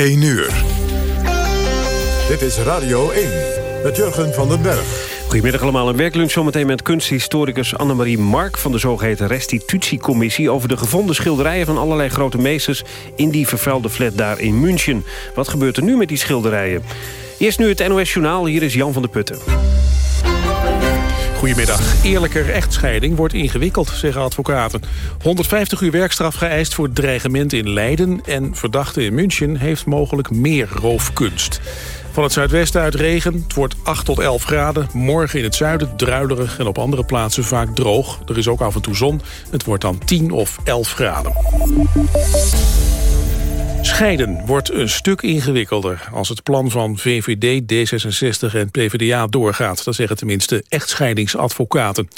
1 uur. Dit is Radio 1 met Jurgen van den Berg. Goedemiddag allemaal. Een werklunch zometeen met kunsthistoricus Annemarie Mark... van de zogeheten restitutiecommissie... over de gevonden schilderijen van allerlei grote meesters... in die vervuilde flat daar in München. Wat gebeurt er nu met die schilderijen? Eerst nu het NOS Journaal. Hier is Jan van der Putten. Goedemiddag. Eerlijker echtscheiding wordt ingewikkeld, zeggen advocaten. 150 uur werkstraf geëist voor dreigement in Leiden... en verdachte in München heeft mogelijk meer roofkunst. Van het zuidwesten uit regen. Het wordt 8 tot 11 graden. Morgen in het zuiden druilerig en op andere plaatsen vaak droog. Er is ook af en toe zon. Het wordt dan 10 of 11 graden. Scheiden wordt een stuk ingewikkelder als het plan van VVD, D66 en PvdA doorgaat. Dat zeggen tenminste echtscheidingsadvocaten.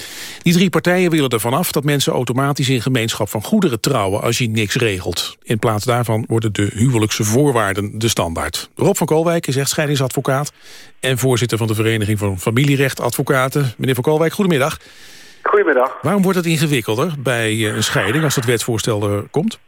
Die drie partijen willen ervan af dat mensen automatisch in gemeenschap van goederen trouwen als je niks regelt. In plaats daarvan worden de huwelijkse voorwaarden de standaard. Rob van Koolwijk is echtscheidingsadvocaat en voorzitter van de Vereniging van Familierechtadvocaten. Meneer van Koolwijk, goedemiddag. Goedemiddag. Waarom wordt het ingewikkelder bij een scheiding als het wetsvoorstel er komt?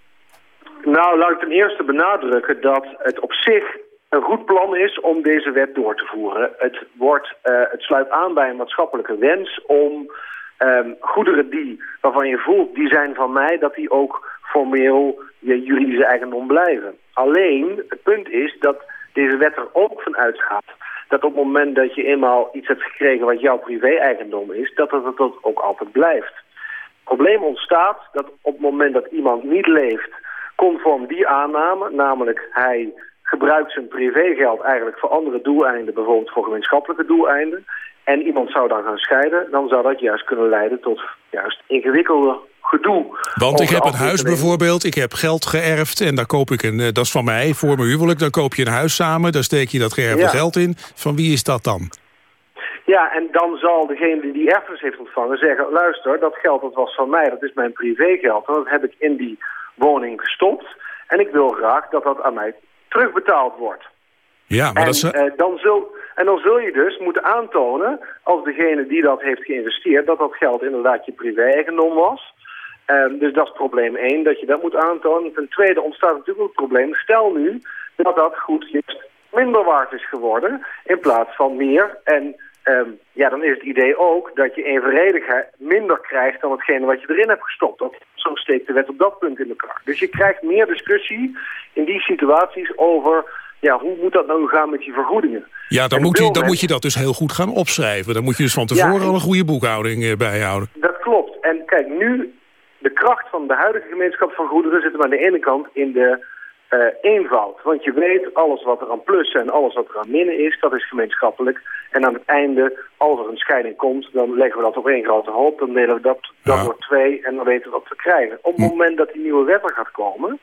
Nou, laat ik ten eerste benadrukken dat het op zich een goed plan is om deze wet door te voeren. Het, wordt, uh, het sluit aan bij een maatschappelijke wens om um, goederen die, waarvan je voelt, die zijn van mij, dat die ook formeel je juridische eigendom blijven. Alleen, het punt is dat deze wet er ook van uitgaat dat op het moment dat je eenmaal iets hebt gekregen wat jouw privé-eigendom is, dat het dat ook altijd blijft. Het probleem ontstaat dat op het moment dat iemand niet leeft conform die aanname, namelijk hij gebruikt zijn privégeld eigenlijk voor andere doeleinden, bijvoorbeeld voor gemeenschappelijke doeleinden, en iemand zou dan gaan scheiden, dan zou dat juist kunnen leiden tot juist ingewikkelde gedoe. Want ik heb een huis bijvoorbeeld, ik heb geld geërfd en daar koop ik een, eh, dat is van mij, voor mijn huwelijk, dan koop je een huis samen, daar steek je dat geërfde geld in. Van wie is dat dan? Ja, en dan zal degene die die erfenis heeft ontvangen zeggen... luister, dat geld dat was van mij, dat is mijn privégeld... en dat heb ik in die woning gestopt. En ik wil graag dat dat aan mij terugbetaald wordt. Ja, maar en, dat is... Uh, dan zul, en dan zul je dus moeten aantonen, als degene die dat heeft geïnvesteerd... dat dat geld inderdaad je privé-eigendom was... Um, dus dat is probleem 1, dat je dat moet aantonen. Ten tweede ontstaat natuurlijk ook het probleem. Stel nu dat dat goed juist minder waard is geworden in plaats van meer. En um, ja, dan is het idee ook dat je evenredig minder krijgt dan hetgene wat je erin hebt gestopt. Dat, zo steekt de wet op dat punt in elkaar. Dus je krijgt meer discussie in die situaties over ja, hoe moet dat nou gaan met die vergoedingen? Ja, dan, moet je, dan moet je dat dus heel goed gaan opschrijven. Dan moet je dus van tevoren Ja, al een goede boekhouding eh, bijhouden. Dat klopt. En kijk, nu, de kracht van de huidige gemeenschap van goederen zit hem aan de ene kant in de eh, eenvoud. Want je weet, alles wat er aan plussen en alles wat er aan minnen is, dat is gemeenschappelijk. En aan het einde, als er een scheiding komt, dan leggen we dat op één grote hoop. Dan delen we dat, dat Ja. door twee en dan weten we wat we krijgen. Op het Hm. moment dat die nieuwe wet er gaat komen,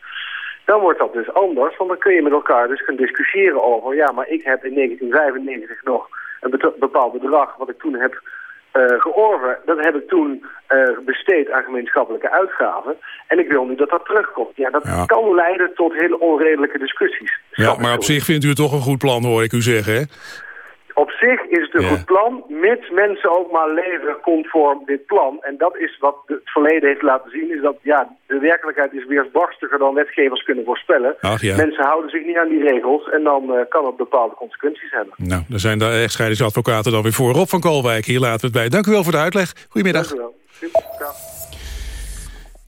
dan wordt dat dus anders. Want dan kun je met elkaar dus gaan discussiëren over... ja, maar ik heb in 1995 nog een bepaald bedrag wat ik toen heb eh georven. Dat heb ik toen eh, besteed aan gemeenschappelijke uitgaven. En ik wil nu dat dat terugkomt. Ja, dat Ja. kan leiden tot hele onredelijke discussies. Ja, maar op zich vindt u het toch een goed plan, hoor ik u zeggen, hè? Op zich is het een Ja. goed plan, mits mensen ook maar leven conform dit plan. En dat is wat het verleden heeft laten zien, is dat ja, de werkelijkheid is weersbarstiger dan wetgevers kunnen voorspellen. Ach ja. Mensen houden zich niet aan die regels en dan eh, kan het bepaalde consequenties hebben. Nou, daar zijn de echtscheidingsadvocaten dan weer voor. Rob van Koolwijk, hier laten we het bij. Dank u wel voor de uitleg. Goedemiddag. Dank u wel. Super.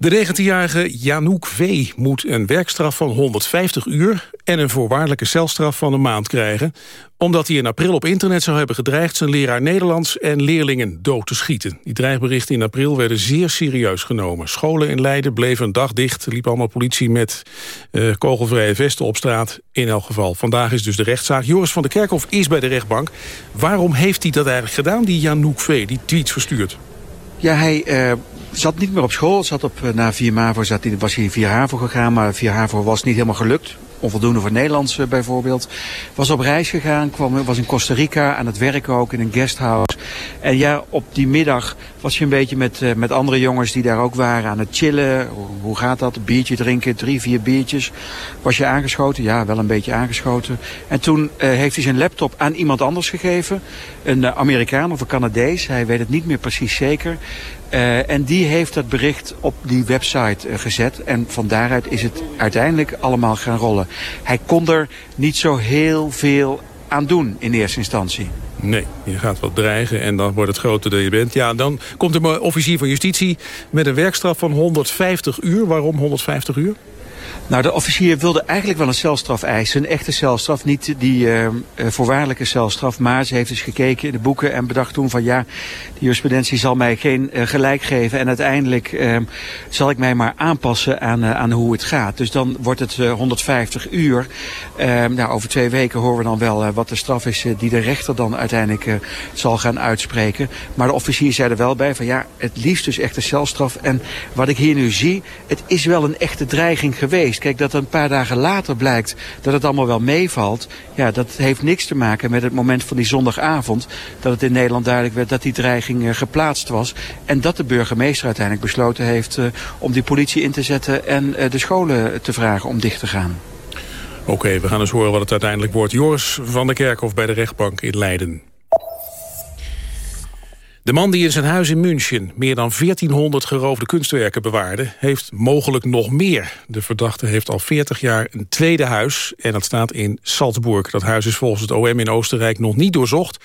De 19-jarige Janouk V. moet een werkstraf van 150 uur... en een voorwaardelijke celstraf van een maand krijgen... omdat hij in april op internet zou hebben gedreigd... zijn leraar Nederlands en leerlingen dood te schieten. Die dreigberichten in april werden zeer serieus genomen. Scholen in Leiden bleven een dag dicht. Liep allemaal politie met eh, kogelvrije vesten op straat. In elk geval, vandaag is dus de rechtszaak. Joris van der Kerkhof is bij de rechtbank. Waarom heeft hij dat eigenlijk gedaan, die Janouk V., die tweets verstuurd? Ja, hij eh, zat niet meer op school. Zat op, eh, na 4 MAVO zat was hij 4 HAVO gegaan, maar 4 HAVO was niet helemaal gelukt. Onvoldoende voor Nederlands eh, bijvoorbeeld. Was op reis gegaan, kwam, was in Costa Rica aan het werk ook in een guesthouse. En ja, op die middag was je een beetje met, uh, met andere jongens die daar ook waren aan het chillen. Hoe gaat dat? Biertje drinken, drie, vier biertjes. Was je aangeschoten? Ja, wel een beetje aangeschoten. En toen uh, heeft hij zijn laptop aan iemand anders gegeven. Een uh, Amerikaan of een Canadees. Hij weet het niet meer precies zeker. En die heeft dat bericht op die website gezet. En van daaruit is het uiteindelijk allemaal gaan rollen. Hij kon er niet zo heel veel aan doen in eerste instantie. Nee, je gaat wat dreigen en dan wordt het groter dan je bent. Ja, dan komt er een officier van justitie met een werkstraf van 150 uur. Waarom 150 uur? Nou, de officier wilde eigenlijk wel een celstraf eisen. Een echte celstraf, niet die uh, voorwaardelijke celstraf. Maar ze heeft dus gekeken in de boeken en bedacht toen van... ja, die jurisprudentie zal mij geen uh, gelijk geven. En uiteindelijk zal ik mij maar aanpassen aan, aan hoe het gaat. Dus dan wordt het 150 uur. nou, over twee weken horen we dan wel wat de straf is... die de rechter dan uiteindelijk zal gaan uitspreken. Maar de officier zei er wel bij van ja, het liefst dus echt een celstraf. En wat ik hier nu zie, het is wel een echte dreiging geweest. Kijk, dat een paar dagen later blijkt dat het allemaal wel meevalt... ja, dat heeft niks te maken met het moment van die zondagavond... dat het in Nederland duidelijk werd dat die dreiging uh, geplaatst was... en dat de burgemeester uiteindelijk besloten heeft uh, om die politie in te zetten... en uh, de scholen te vragen om dicht te gaan. Oké, we gaan eens horen wat het uiteindelijk wordt. Joris van der Kerkhof bij de rechtbank in Leiden. De man die in zijn huis in München meer dan 1400 geroofde kunstwerken bewaarde... heeft mogelijk nog meer. De verdachte heeft al 40 jaar een tweede huis en dat staat in Salzburg. Dat huis is volgens het OM in Oostenrijk nog niet doorzocht...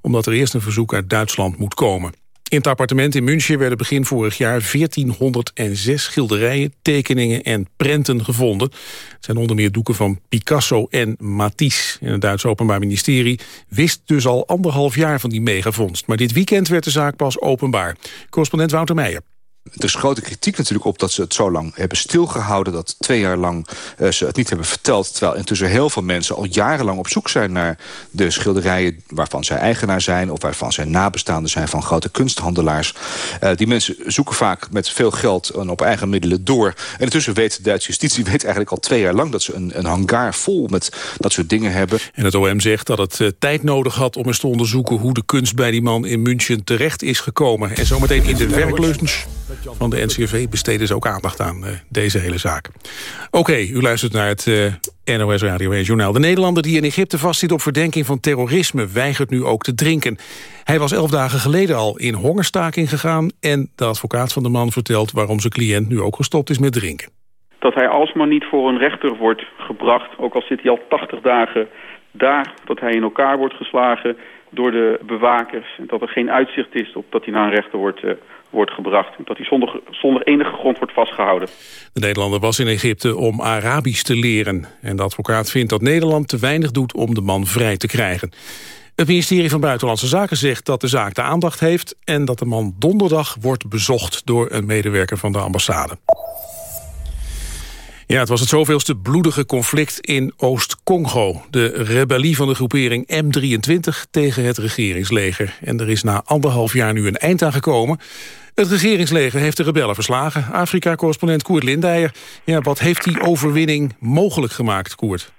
omdat er eerst een verzoek uit Duitsland moet komen. In het appartement in München werden begin vorig jaar 1406 schilderijen, tekeningen en prenten gevonden. Het zijn onder meer doeken van Picasso en Matisse. En het Duitse Openbaar Ministerie wist dus al anderhalf jaar van die megavondst. Maar dit weekend werd de zaak pas openbaar. Correspondent Wouter Meijer. Er is grote kritiek natuurlijk op dat ze het zo lang hebben stilgehouden... dat twee jaar lang uh, ze het niet hebben verteld... terwijl intussen heel veel mensen al jarenlang op zoek zijn... naar de schilderijen waarvan zij eigenaar zijn... of waarvan zij nabestaanden zijn van grote kunsthandelaars. Uh, die mensen zoeken vaak met veel geld en op eigen middelen door. En intussen weet de Duitse justitie weet eigenlijk al twee jaar lang... dat ze een, een hangaar vol met dat soort dingen hebben. En het OM zegt dat het uh, tijd nodig had om eens te onderzoeken... hoe de kunst bij die man in München terecht is gekomen. En zometeen in de werklunch van de NCRV besteden ze ook aandacht aan uh, deze hele zaak. Oké, u luistert naar het uh, NOS Radio 1 Journaal. De Nederlander die in Egypte vastzit op verdenking van terrorisme... weigert nu ook te drinken. Hij was elf dagen geleden al in hongerstaking gegaan... en de advocaat van de man vertelt waarom zijn cliënt nu ook gestopt is met drinken. Dat hij alsmaar niet voor een rechter wordt gebracht... ook al zit hij al 80 dagen daar, dat hij in elkaar wordt geslagen door de bewakers... en dat er geen uitzicht is op dat hij naar een rechter wordt uh, wordt gebracht. Dat hij zonder, zonder enige grond wordt vastgehouden. De Nederlander was in Egypte om Arabisch te leren. En de advocaat vindt dat Nederland te weinig doet om de man vrij te krijgen. Het ministerie van Buitenlandse Zaken zegt dat de zaak de aandacht heeft... en dat de man donderdag wordt bezocht door een medewerker van de ambassade. Ja, het was het zoveelste bloedige conflict in Oost-Congo. De rebellie van de groepering M23 tegen het regeringsleger. En er is na anderhalf jaar nu een eind aan gekomen. Het regeringsleger heeft de rebellen verslagen. Afrika-correspondent Koert Lindijer. Ja, wat heeft die overwinning mogelijk gemaakt, Koert?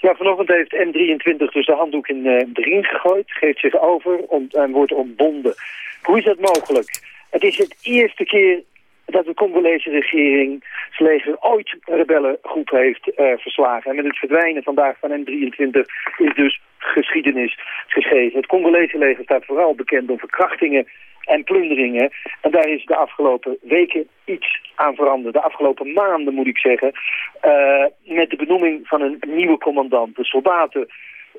Ja, vanochtend heeft M23 dus de handdoek in de ring gegooid. Geeft zich over en wordt ontbonden. Hoe is dat mogelijk? Het is het eerste keer dat de Congolese regering leger ooit een rebellengroep heeft uh, verslagen. En met het verdwijnen vandaag van M23 is dus geschiedenis geschreven. Het Congolese leger staat vooral bekend om verkrachtingen en plunderingen. En daar is de afgelopen weken iets aan veranderd. De afgelopen maanden moet ik zeggen. Uh, met de benoeming van een nieuwe commandant. De soldaten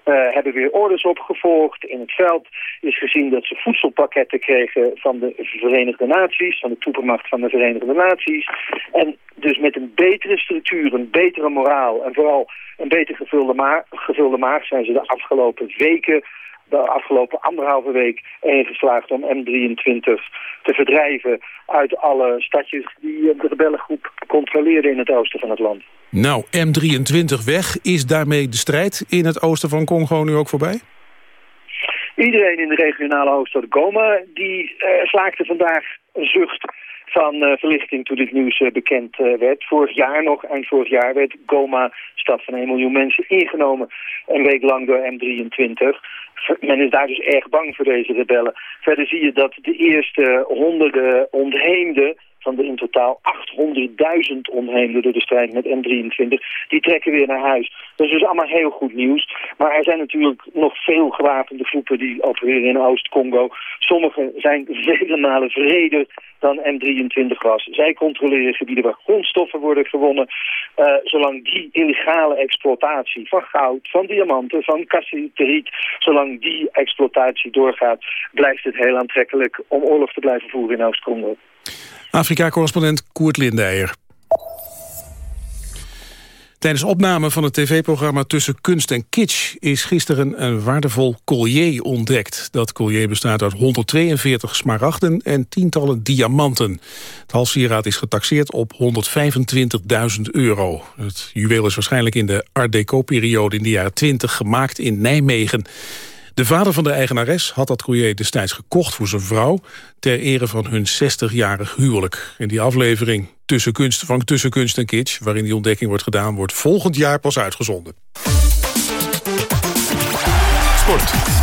uh, hebben weer orders opgevolgd. In het veld is gezien dat ze voedselpakketten kregen van de Verenigde Naties, van de toepermacht van de Verenigde Naties. En dus met een betere structuur, een betere moraal en vooral een beter gevulde, gevulde maag zijn ze de afgelopen weken de afgelopen anderhalve week ingeslaagd om M23 te verdrijven uit alle stadjes die de rebellengroep controleerde in het oosten van het land. Nou, M23 weg. Is daarmee de strijd in het oosten van Congo nu ook voorbij? Iedereen in de regionale hoofdstad Goma die uh, slaakte vandaag een zucht van verlichting toen dit nieuws bekend werd. Vorig jaar nog, eind vorig jaar, werd Goma, stad van 1 miljoen mensen, ingenomen. Een week lang door M23 men is daar dus erg bang voor deze rebellen. Verder zie je dat de eerste honderden ontheemden van de in totaal 800.000 ontheemden door de strijd met M23, die trekken weer naar huis. Dat is dus allemaal heel goed nieuws. Maar er zijn natuurlijk nog veel gewapende groepen die opereren in Oost-Congo. Sommige zijn vele malen vreder dan M23 was. Zij controleren gebieden waar grondstoffen worden gewonnen. Uh, zolang die illegale exploitatie van goud, van diamanten, van cassiterite, zolang die exploitatie doorgaat, blijft het heel aantrekkelijk om oorlog te blijven voeren in Oost-Congo. Afrika-correspondent Koert Lindeyer. Tijdens opname van het tv-programma Tussen Kunst en Kitsch... is gisteren een waardevol collier ontdekt. Dat collier bestaat uit 142 smaragden en tientallen diamanten. Het halssieraad is getaxeerd op 125.000 euro. Het juweel is waarschijnlijk in de Art Deco-periode in de jaren 20 gemaakt in Nijmegen. De vader van de eigenares had dat collier destijds gekocht voor zijn vrouw... ter ere van hun 60-jarig huwelijk. In die aflevering tussen kunst, van Tussen Kunst en Kitsch... waarin die ontdekking wordt gedaan, wordt volgend jaar pas uitgezonden. Sport.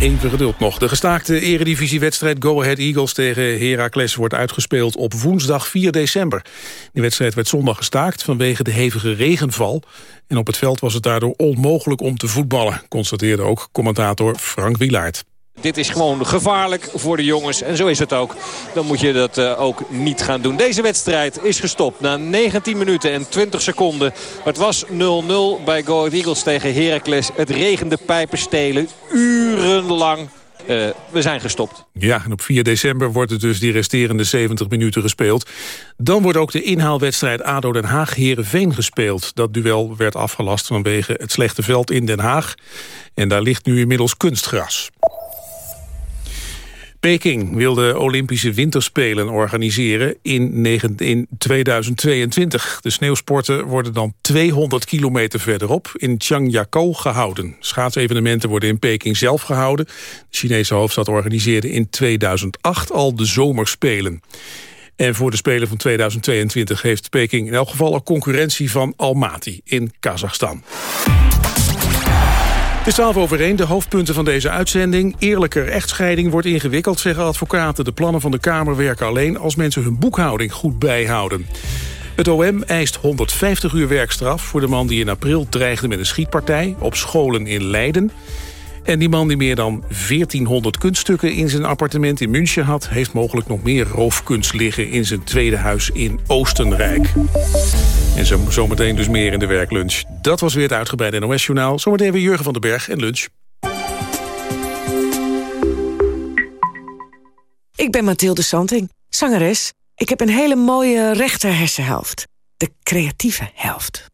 Even geduld nog. De gestaakte eredivisiewedstrijd Go Ahead Eagles tegen Heracles wordt uitgespeeld op woensdag 4 december. Die wedstrijd werd zondag gestaakt vanwege de hevige regenval. En op het veld was het daardoor onmogelijk om te voetballen, constateerde ook commentator Frank Wilaert. Dit is gewoon gevaarlijk voor de jongens. En zo is het ook. Dan moet je dat uh, ook niet gaan doen. Deze wedstrijd is gestopt na 19 minuten en 20 seconden. Het was 0-0 bij Go Eagles tegen Heracles. Het regende pijpen stelen. Urenlang. Uh, we zijn gestopt. Ja, en op 4 december wordt het dus die resterende 70 minuten gespeeld. Dan wordt ook de inhaalwedstrijd ADO Den Haag-Herenveen gespeeld. Dat duel werd afgelast vanwege het slechte veld in Den Haag. En daar ligt nu inmiddels kunstgras. Peking wil de Olympische Winterspelen organiseren in 2022. De sneeuwsporten worden dan 200 kilometer verderop in Changjiakou gehouden. Schaatsevenementen worden in Peking zelf gehouden. De Chinese hoofdstad organiseerde in 2008 al de zomerspelen. En voor de Spelen van 2022 heeft Peking in elk geval een concurrentie van Almaty in Kazachstan. Het is 12 over 1, de hoofdpunten van deze uitzending. Eerlijker echtscheiding wordt ingewikkeld, zeggen advocaten. De plannen van de Kamer werken alleen als mensen hun boekhouding goed bijhouden. Het OM eist 150 uur werkstraf voor de man die in april dreigde met een schietpartij op scholen in Leiden. En die man die meer dan 1400 kunststukken in zijn appartement in München had... heeft mogelijk nog meer roofkunst liggen in zijn tweede huis in Oostenrijk. En zo, zometeen dus meer in de werklunch. Dat was weer het uitgebreide NOS-journaal. Zometeen weer Jurgen van den Berg en lunch. Ik ben Mathilde Santing, zangeres. Ik heb een hele mooie rechter hersenhelft. De creatieve helft.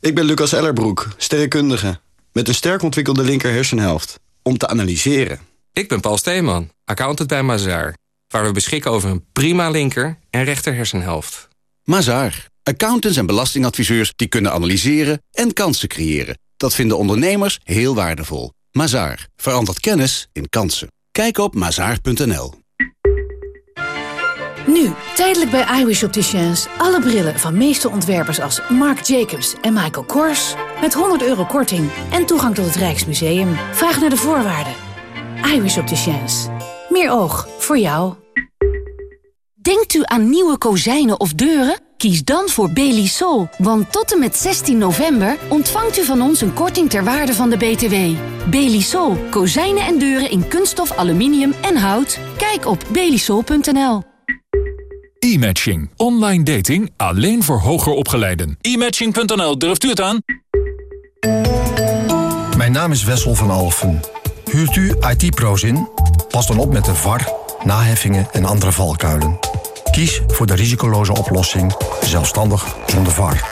Ik ben Lucas Ellerbroek, sterrenkundige. Met een sterk ontwikkelde linker hersenhelft. Om te analyseren. Ik ben Paul Steeman, accountant bij Mazaar. Waar we beschikken over een prima linker en rechter hersenhelft. Mazaar. Accountants en belastingadviseurs die kunnen analyseren en kansen creëren. Dat vinden ondernemers heel waardevol. Mazaar. Verandert kennis in kansen. Kijk op mazaar.nl. Nu, tijdelijk bij iWish Opticians. Alle brillen van meeste ontwerpers als Marc Jacobs en Michael Kors. Met 100 euro korting en toegang tot het Rijksmuseum. Vraag naar de voorwaarden. iWish Opticians. Meer oog voor jou. Denkt u aan nieuwe kozijnen of deuren? Kies dan voor Belisol, want tot en met 16 november ontvangt u van ons een korting ter waarde van de BTW. Belisol, kozijnen en deuren in kunststof, aluminium en hout. Kijk op belisol.nl. E-matching. Online dating alleen voor hoger opgeleiden. E-matching.nl, durft u het aan? Mijn naam is Wessel van Alfen. Huurt u IT-pro's in? Pas dan op met de VAR, naheffingen en andere valkuilen. Kies voor de risicoloze oplossing, zelfstandig zonder VAR.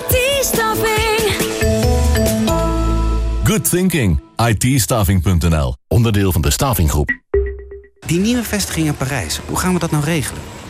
IT-staffing. Good thinking. it Onderdeel van de Stavinggroep. Die nieuwe vestiging in Parijs, hoe gaan we dat nou regelen?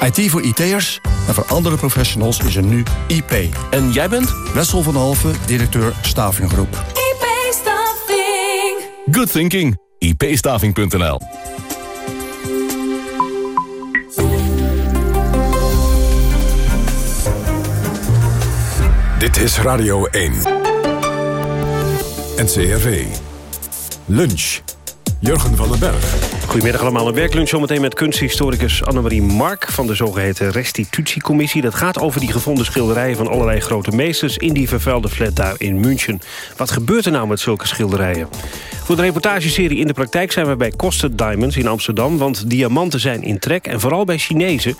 IT voor IT'ers en voor andere professionals is er nu IP. En jij bent? Wessel van Halve, directeur Stavinggroep. IP-staving. Good thinking. ipstaving.nl Dit is Radio 1. NCRV. Lunch. Jurgen van den Berg. Goedemiddag allemaal. Een werklunch zometeen met kunsthistoricus Annemarie Mark... van de zogeheten restitutiecommissie. Dat gaat over die gevonden schilderijen van allerlei grote meesters... in die vervuilde flat daar in München. Wat gebeurt er nou met zulke schilderijen? Voor de reportageserie In de Praktijk zijn we bij Costed Diamonds in Amsterdam... want diamanten zijn in trek en vooral bij Chinezen.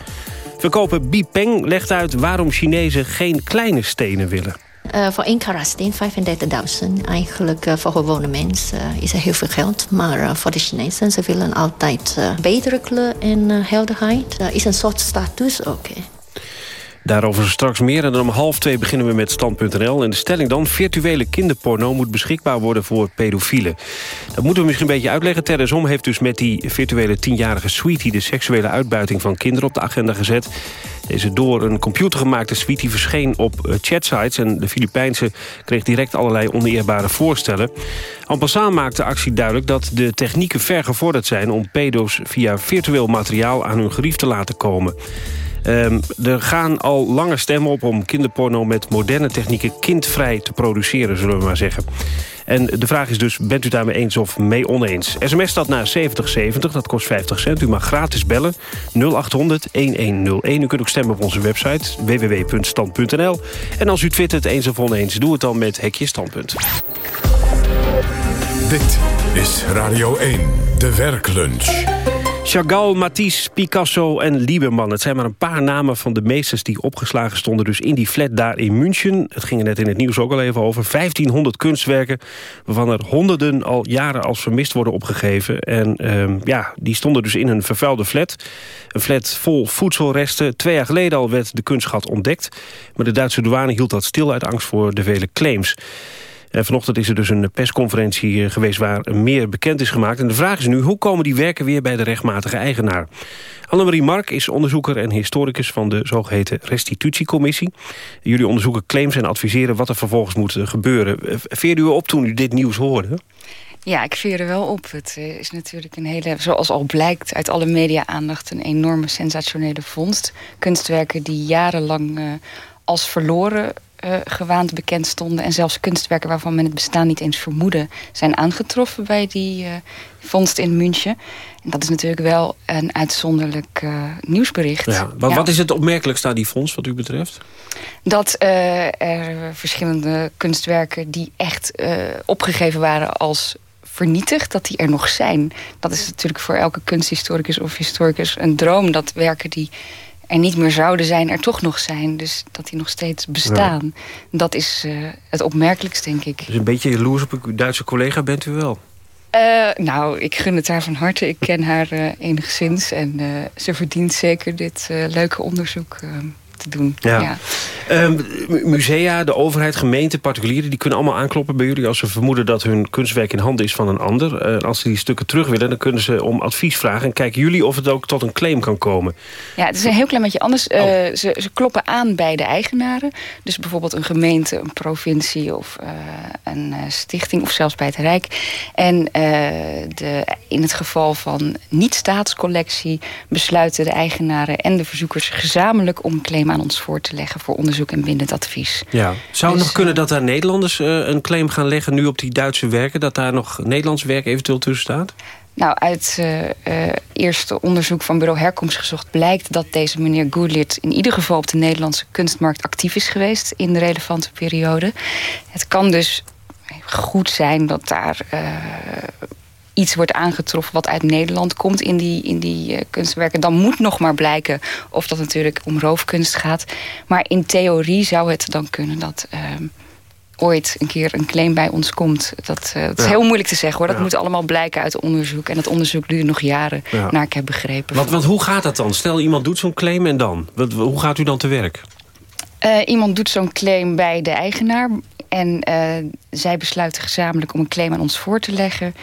Verkoper Bipeng legt uit waarom Chinezen geen kleine stenen willen. Uh, voor één karatsteen 35.000. Eigenlijk uh, voor gewone mensen uh, is er heel veel geld. Maar voor de Chinezen, ze willen altijd betere kleur en helderheid. is een soort status ook. Daarover straks meer. En dan om half twee beginnen we met Stand.nl. En de stelling dan, virtuele kinderporno moet beschikbaar worden voor pedofielen. Dat moeten we misschien een beetje uitleggen. Terresom heeft dus met die virtuele tienjarige sweetie... de seksuele uitbuiting van kinderen op de agenda gezet. Deze door een computer gemaakte sweetie verscheen op eh, chatsites... en de Filipijnse kreeg direct allerlei oneerbare voorstellen. En passant maakte actie duidelijk dat de technieken ver gevorderd zijn... om pedo's via virtueel materiaal aan hun gerief te laten komen. Um, er gaan al lange stemmen op om kinderporno met moderne technieken kindvrij te produceren, zullen we maar zeggen. En de vraag is dus, bent u daarmee eens of mee oneens? SMS staat naar 7070, dat kost 50 cent. U mag gratis bellen, 0800 1101. U kunt ook stemmen op onze website, www.stand.nl. En als u twittert eens of oneens, doe het dan met Hekje Standpunt. Dit is Radio 1, de werklunch. Chagall, Matisse, Picasso en Lieberman. Het zijn maar een paar namen van de meesters die opgeslagen stonden... dus in die flat daar in München. Het ging er net in het nieuws ook al even over. 1500 kunstwerken, waarvan er honderden al jaren als vermist worden opgegeven. En um, ja, die stonden dus in een vervuilde flat. Een flat vol voedselresten. Twee jaar geleden al werd de kunstschat ontdekt. Maar de Duitse douane hield dat stil uit angst voor de vele claims. En vanochtend is er dus een persconferentie eh, geweest waar meer bekend is gemaakt. En de vraag is nu, hoe komen die werken weer bij de rechtmatige eigenaar? Annemarie Mark is onderzoeker en historicus van de zogeheten restitutiecommissie. Jullie onderzoeken claims en adviseren wat er vervolgens moet eh, gebeuren. Eh, veerde u op toen u dit nieuws hoorde? Ja, ik veer er wel op. Het is natuurlijk een hele, zoals al blijkt uit alle media-aandacht... een enorme sensationele vondst. Kunstwerken die jarenlang als verloren uh, gewaand bekend stonden. En zelfs kunstwerken waarvan men het bestaan niet eens vermoedde... zijn aangetroffen bij die uh, vondst in München. En dat is natuurlijk wel een uitzonderlijk uh, nieuwsbericht. Ja, maar ja. wat is het opmerkelijkst aan die fonds wat u betreft? Dat er verschillende kunstwerken die echt opgegeven waren als vernietigd, dat die er nog zijn. Dat is natuurlijk voor elke kunsthistoricus of historicus een droom... dat werken die er niet meer zouden zijn, er toch nog zijn. Dus dat die nog steeds bestaan. Ja. Dat is uh, het opmerkelijkst, denk ik. Dus een beetje jaloers op uw Duitse collega bent u wel? Uh, nou, ik gun het haar van harte. Ik ken haar uh, enigszins. En ze verdient zeker dit leuke onderzoek te doen. Ja. ja. Um, musea, de overheid, gemeenten, particulieren... die kunnen allemaal aankloppen bij jullie... als ze vermoeden dat hun kunstwerk in handen is van een ander. Uh, als ze die stukken terug willen, dan kunnen ze om advies vragen... en kijken jullie of het ook tot een claim kan komen. Ja, het is een heel klein beetje anders. Uh, oh. ze, ze, kloppen aan bij de eigenaren. Dus bijvoorbeeld een gemeente, een provincie... of uh, een stichting, of zelfs bij het Rijk. En de, in het geval van niet-staatscollectie... besluiten de eigenaren en de verzoekers gezamenlijk... om een claim aan ons voor te leggen voor onderzoek en bindend advies. Ja. Zou het dus, nog kunnen dat daar Nederlanders uh, een claim gaan leggen... nu op die Duitse werken, dat daar nog Nederlands werk eventueel tussen staat? Nou, uit uh, uh, eerste onderzoek van bureau Herkomst gezocht... blijkt dat deze meneer Goodlit in ieder geval op de Nederlandse kunstmarkt actief is geweest... in de relevante periode. Het kan dus goed zijn dat daar iets wordt aangetroffen wat uit Nederland komt in die, in die uh, kunstwerken. Dan moet nog maar blijken of dat natuurlijk om roofkunst gaat. Maar in theorie zou het dan kunnen dat... Uh, ooit een keer een claim bij ons komt. Dat, uh, dat is ja. heel moeilijk te zeggen hoor. Dat ja. moet allemaal blijken uit onderzoek. En dat onderzoek duurt nog jaren, ja. naar ik heb begrepen. Want, want hoe gaat dat dan? Stel iemand doet zo'n claim en dan? Wat, hoe gaat u dan te werk? Uh, iemand doet zo'n claim bij de eigenaar. En uh, zij besluiten gezamenlijk om een claim aan ons voor te leggen.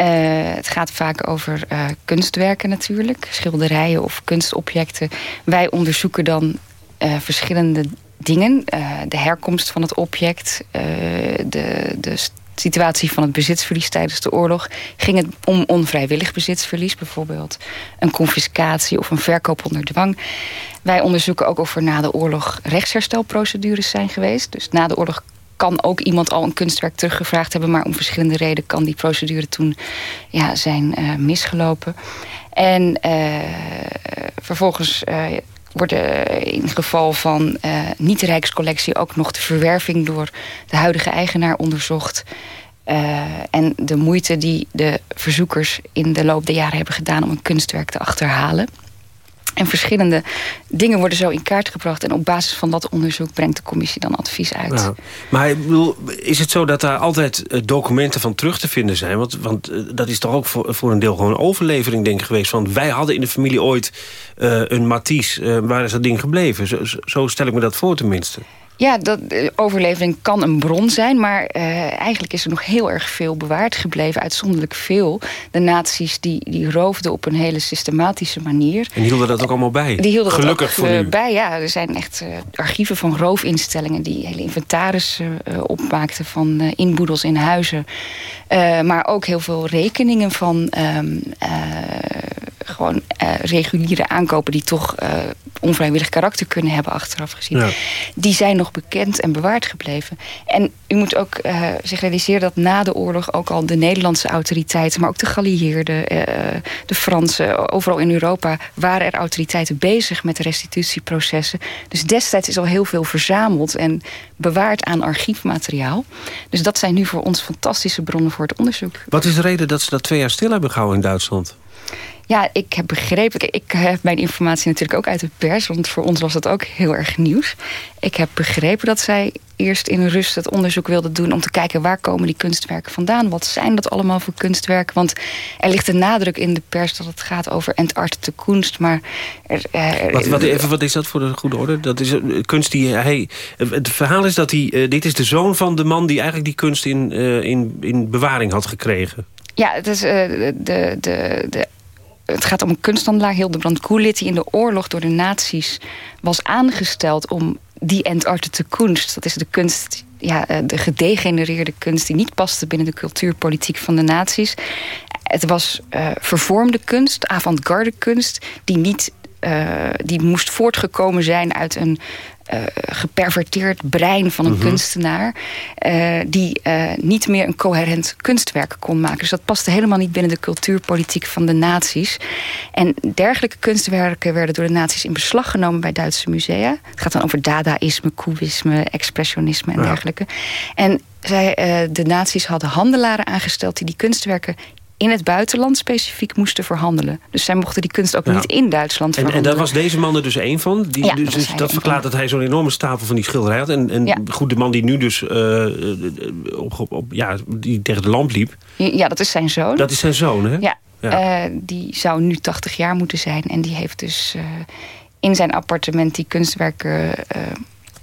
Uh, het gaat vaak over kunstwerken natuurlijk. Schilderijen of kunstobjecten. Wij onderzoeken dan verschillende dingen. de herkomst van het object. de, de situatie van het bezitsverlies tijdens de oorlog... ging het om onvrijwillig bezitsverlies. Bijvoorbeeld een confiscatie of een verkoop onder dwang. Wij onderzoeken ook of er na de oorlog rechtsherstelprocedures zijn geweest. Dus na de oorlog kan ook iemand al een kunstwerk teruggevraagd hebben... maar om verschillende redenen kan die procedure toen ja, zijn uh, misgelopen. En uh, vervolgens uh, wordt in geval van niet-rijkscollectie... ook nog de verwerving door de huidige eigenaar onderzocht... en de moeite die de verzoekers in de loop der jaren hebben gedaan... om een kunstwerk te achterhalen... En verschillende dingen worden zo in kaart gebracht. En op basis van dat onderzoek brengt de commissie dan advies uit. Nou, maar is het zo dat daar altijd eh, documenten van terug te vinden zijn? Want, want eh, dat is toch ook voor, voor een deel gewoon overlevering denk ik geweest. Want wij hadden in de familie ooit uh, een Matisse. Waar is dat ding gebleven? Zo stel ik me dat voor tenminste. Ja, dat, overlevering kan een bron zijn, maar uh, eigenlijk is er nog heel erg veel bewaard gebleven. Uitzonderlijk veel. De naties die, die roofden op een hele systematische manier. En hielden dat ook allemaal bij? Die hielden Gelukkig dat ook, voor uh, bij, ja. Er zijn echt uh, archieven van roofinstellingen die hele inventaris opmaakten van inboedels in huizen. maar ook heel veel rekeningen van um, gewoon reguliere aankopen die toch onvrijwillig karakter kunnen hebben achteraf gezien. Ja. Die zijn nog bekend en bewaard gebleven. En u moet ook uh, zich realiseren dat na de oorlog ook al de Nederlandse autoriteiten, maar ook de geallieerden, uh, de Fransen, overal in Europa waren er autoriteiten bezig met de restitutieprocessen. Dus destijds is al heel veel verzameld en bewaard aan archiefmateriaal. Dus dat zijn nu voor ons fantastische bronnen voor het onderzoek. Wat is de reden dat ze dat twee jaar stil hebben gehouden in Duitsland? Ja, ik heb begrepen... Ik heb mijn informatie natuurlijk ook uit de pers... want voor ons was dat ook heel erg nieuws. Ik heb begrepen dat zij eerst in rust het onderzoek wilden doen... om te kijken waar komen die kunstwerken vandaan? Wat zijn dat allemaal voor kunstwerken? Want er ligt een nadruk in de pers dat het gaat over entartete kunst. Maar er, er, wat, wat, even, wat is dat voor de goede orde? Dat is een kunst die hij... Het verhaal is dat hij... dit is de zoon van de man die eigenlijk die kunst in, in, in bewaring had gekregen. Ja, het is uh, de, de, de het gaat om een kunsthandelaar, Hildebrand Koelit... die in de oorlog door de nazi's was aangesteld om die entartete kunst... dat is de kunst, ja, eh, de gedegenereerde kunst... die niet paste binnen de cultuurpolitiek van de nazi's. Het was uh, vervormde kunst, avant-garde kunst... die niet uh, die moest voortgekomen zijn uit een uh, geperverteerd brein van een mhm. kunstenaar... Uh, die uh, niet meer een coherent kunstwerk kon maken. Dus dat paste helemaal niet binnen de cultuurpolitiek van de naties. En dergelijke kunstwerken werden door de naties in beslag genomen bij Duitse musea. Het gaat dan over dadaïsme, cubisme, expressionisme en dergelijke. En zij, de naties hadden handelaren aangesteld die die kunstwerken in het buitenland specifiek moesten verhandelen. Dus zij mochten die kunst ook niet in Duitsland en, verhandelen. En daar was deze man er dus één van? Die, ja, dus, dat, dat verklaart dat hij zo'n enorme stapel van die schilderij had. En, en ja. goed, de man die nu dus uh, op, op, op, ja, die tegen de lamp liep... Ja, dat is zijn zoon. Dat is zijn zoon, hè? Ja, ja. Uh, die zou nu 80 jaar moeten zijn. En die heeft dus uh, in zijn appartement die kunstwerken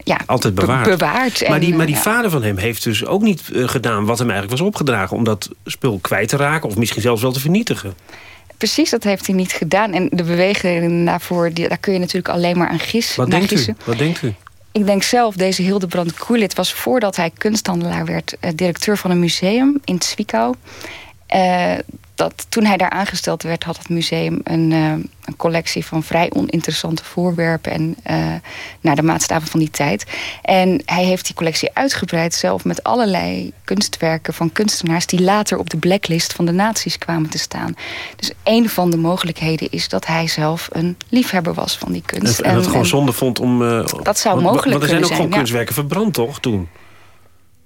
ja, altijd bewaard. Be bewaard maar die, maar die ja. vader van hem heeft dus ook niet uh, gedaan wat hem eigenlijk was opgedragen. Om dat spul kwijt te raken of misschien zelfs wel te vernietigen. Precies, dat heeft hij niet gedaan. En de bewegingen daarvoor, die, daar kun je natuurlijk alleen maar aan gis, wat denkt gissen. U? Wat denkt u? Ik denk zelf, deze Hildebrand Koelit was voordat hij kunsthandelaar werd... Uh, directeur van een museum in Zwickau. Uh, dat toen hij daar aangesteld werd, had het museum een, uh, een collectie van vrij oninteressante voorwerpen en uh, naar de maatstaven van die tijd. En hij heeft die collectie uitgebreid zelf met allerlei kunstwerken van kunstenaars die later op de blacklist van de nazi's kwamen te staan. Dus een van de mogelijkheden is dat hij zelf een liefhebber was van die kunst. En, en, en dat gewoon zonde vond om. Uh, dat zou mogelijk Want er zijn ook zijn, gewoon ja. kunstwerken verbrand, toch? Toen.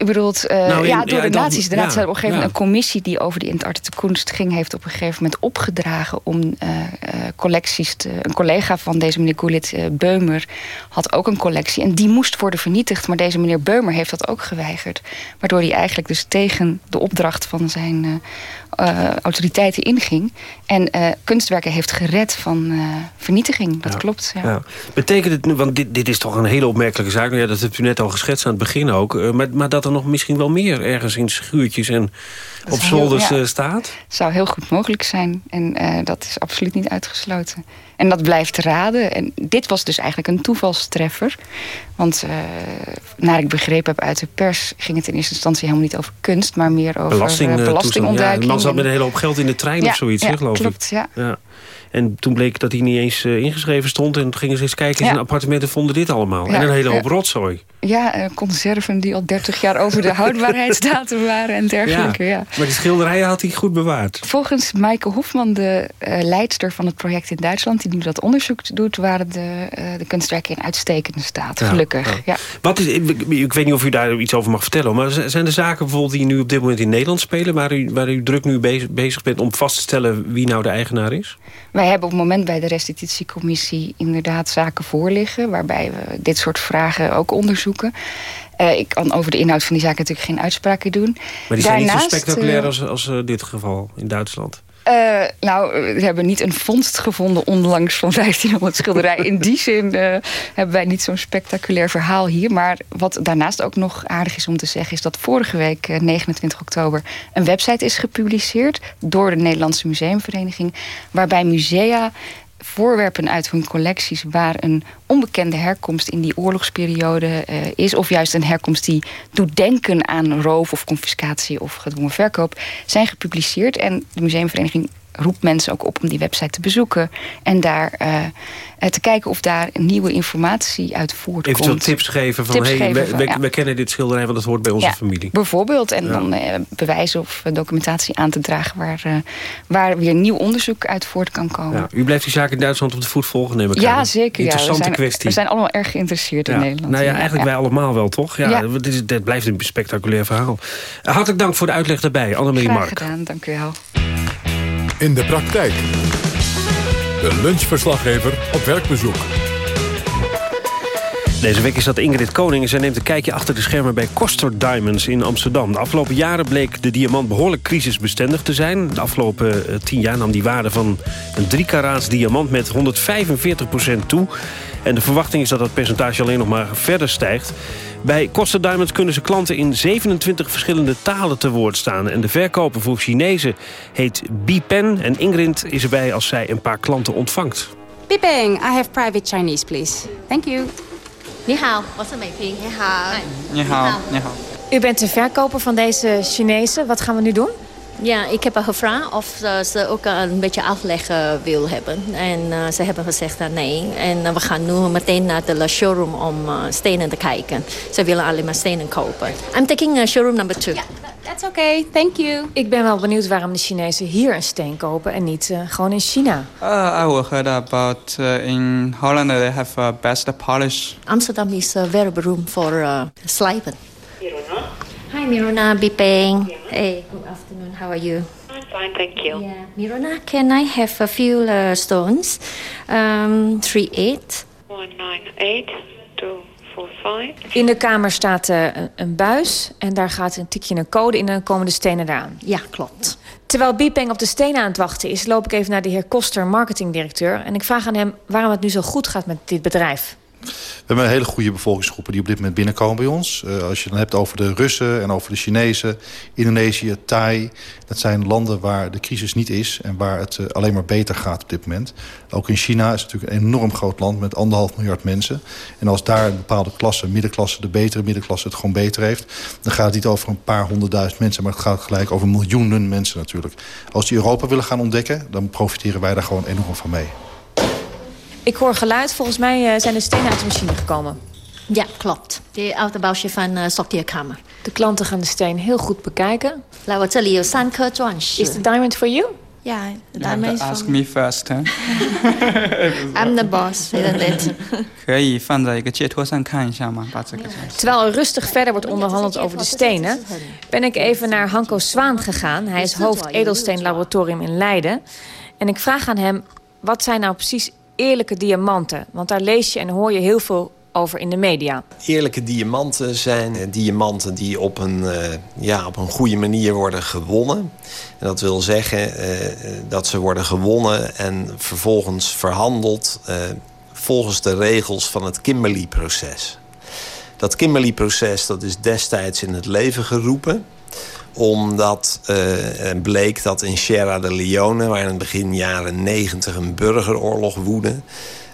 U bedoelt, uh, Nou, ja, door ja, de nazi's. De nazi's ja, hadden op een gegeven moment een commissie... die over die entartische kunst ging... heeft op een gegeven moment opgedragen om eh, eh, collecties te... Een collega van deze meneer Goulet, eh, Beumer, had ook een collectie. En die moest worden vernietigd. Maar deze meneer Beumer heeft dat ook geweigerd. Waardoor hij eigenlijk dus tegen de opdracht van zijn eh, autoriteiten inging. En eh, kunstwerken heeft gered van eh, vernietiging. Dat klopt, ja. Ja. Betekent het nu, want dit, dit is toch een hele opmerkelijke zaak. Nou Ja, dat hebt u net al geschetst aan het begin ook. Maar, maar dat er nog misschien wel meer ergens in schuurtjes en op is heel- zolders ja. staat? zou heel goed mogelijk zijn. En dat is absoluut niet uitgesloten. En dat blijft raden. En dit was dus eigenlijk een toevalstreffer. Want eh, naar ik begrepen heb uit de pers... ging het in eerste instantie helemaal niet over kunst... maar meer over Belasting, eh, eh, belastingontduiking. Ja, man zat met een hele hoop geld in de trein Ja, of zoiets, ja, hè, geloof klopt, ik. ja. En toen bleek dat hij niet eens eh, ingeschreven stond. En toen gingen ze eens kijken in Ja. zijn appartement en vonden dit allemaal. Ja, en een hele hoop rotzooi. Ja, conserven die al 30 jaar over de houdbaarheidsdatum waren en dergelijke. Ja. Maar die schilderijen had hij goed bewaard. Volgens Maaike Hofman, de eh, leidster van het project in Duitsland... die nu dat onderzoek doet, waren de, eh, de kunstwerken in uitstekende staat. Gelukkig, ja. Wat is, ik, ik weet niet of u daar iets over mag vertellen. Maar zijn er zaken bijvoorbeeld die nu op dit moment in Nederland spelen... waar u, waar u druk nu bezig, bezig bent om vast te stellen wie nou de eigenaar is? Wij hebben op het moment bij de restitutiecommissie inderdaad zaken voorliggen... waarbij we dit soort vragen ook onderzoeken. Eh, ik kan over de inhoud van die zaken natuurlijk geen uitspraken doen. Maar die zijn niet zo Daarnaast, spectaculair eh, als, als eh, dit geval in Duitsland. Eh, nou, eh, we hebben niet een vondst gevonden onlangs van 1500 schilderijen. In die zin eh, hebben wij niet zo'n spectaculair verhaal hier. Maar wat daarnaast ook nog aardig is om te zeggen... is dat vorige week, eh, 29 oktober, een website is gepubliceerd... door de Nederlandse Museumvereniging... waarbij musea voorwerpen uit hun collecties... waar een onbekende herkomst in die oorlogsperiode eh, is... of juist een herkomst die doet denken aan roof of confiscatie... of gedwongen verkoop, zijn gepubliceerd. En de museumvereniging roept mensen ook op om die website te bezoeken... en daar eh, eh, te kijken of daar nieuwe informatie uit voortkomt. Eventueel tips geven van... Tips hey, geven we, van, we, ja. we kennen dit schilderij, want het hoort bij onze Ja, familie. Bijvoorbeeld. En Ja. dan eh, bewijzen of documentatie aan te dragen... Waar, waar weer nieuw onderzoek uit voort kan komen. Ja, u blijft die zaak in Duitsland op de voet volgen, neem ik aan. Ja, zeker. We, Interessante zijn, kwestie. we zijn allemaal erg geïnteresseerd in. Nederland. Nou ja, eigenlijk wij allemaal wel, toch? Ja. Dit, dit blijft een spectaculair verhaal. Hartelijk dank voor de uitleg daarbij, Annemarie Graag Mark. gedaan, dank u wel. In de praktijk. De lunchverslaggever op werkbezoek. Deze week is dat Ingrid Koning. Zij neemt een kijkje achter de schermen bij Koster Diamonds in Amsterdam. De afgelopen jaren bleek de diamant behoorlijk crisisbestendig te zijn. De afgelopen eh, tien jaar nam die waarde van een 3 karaats diamant met 145% toe. En de verwachting is dat dat percentage alleen nog maar verder stijgt. Bij Koster Diamond kunnen ze klanten in 27 verschillende talen te woord staan. En de verkoper voor Chinezen heet Bipen. En Ingrid is erbij als zij een paar klanten ontvangt. Bipeng, I have private Chinese, please. Thank you. Ni hao, Meiping. Ni hao. Ni hao. U bent de verkoper van deze Chinezen. Wat gaan we nu doen? Ja, ik heb haar gevraagd of eh, ze ook een beetje afleg eh, wil hebben. En eh, ze hebben gezegd dat nee. En eh, we gaan nu meteen naar de showroom om eh, stenen te kijken. Ze willen alleen maar stenen kopen. I'm taking uh, showroom number two. That's okay, thank you. Ik ben wel benieuwd waarom de Chinezen hier een steen kopen en niet eh, gewoon in China. Uh, I will heard about uh, in Holland they have uh, best polish. Amsterdam is uh, very beroemd voor uh, slijpen. Hi Miruna Bipeng. Hey, good afternoon. How are you? I'm fine, thank you. Yeah. Miruna, can I have a few uh, stones? Um, three eight. 198 245. In de kamer staat een, een buis en daar gaat een tikje een code in en dan komen de stenen eraan. Ja, klopt. Terwijl Bipeng op de stenen aan het wachten is, loop ik even naar de heer Koster, marketingdirecteur. En ik vraag aan hem waarom het nu zo goed gaat met dit bedrijf. We hebben hele goede bevolkingsgroepen die op dit moment binnenkomen bij ons. Uh, als je het dan hebt over de Russen en over de Chinezen, Indonesië, Thai. Dat zijn landen waar de crisis niet is en waar het uh, alleen maar beter gaat op dit moment. Ook in China is natuurlijk een enorm groot land met anderhalf miljard mensen. En als daar een bepaalde klasse, middenklasse, de betere middenklasse het gewoon beter heeft... dan gaat het niet over een paar honderdduizend mensen, maar het gaat gelijk over miljoenen mensen natuurlijk. Als die Europa willen gaan ontdekken, dan profiteren wij daar gewoon enorm van mee. Ik hoor geluid. Volgens mij eh, zijn de stenen uit de machine gekomen. Ja, klopt. De autobouwje van eh, uh, kamer. De klanten gaan de steen heel goed bekijken. Is the diamond voor you? Ja, de diamond is Ask me first, hè? I'm the boss, inderdaad. Terwijl er rustig verder wordt onderhandeld over de stenen... ben ik even naar Hanko Zwaan gegaan. Hij is hoofd edelsteenlaboratorium in Leiden. En ik vraag aan hem wat zijn nou precies eerlijke diamanten? Want daar lees je en hoor je heel veel over in de media. Eerlijke diamanten zijn eh, diamanten die op een, eh, ja, op een goede manier worden gewonnen. En dat wil zeggen eh, dat ze worden gewonnen en vervolgens verhandeld... volgens de regels van het Kimberley-proces. Dat Kimberley-proces dat is destijds in het leven geroepen omdat eh, bleek dat in Sierra de Leone... waar in het begin jaren 90 een burgeroorlog woedde...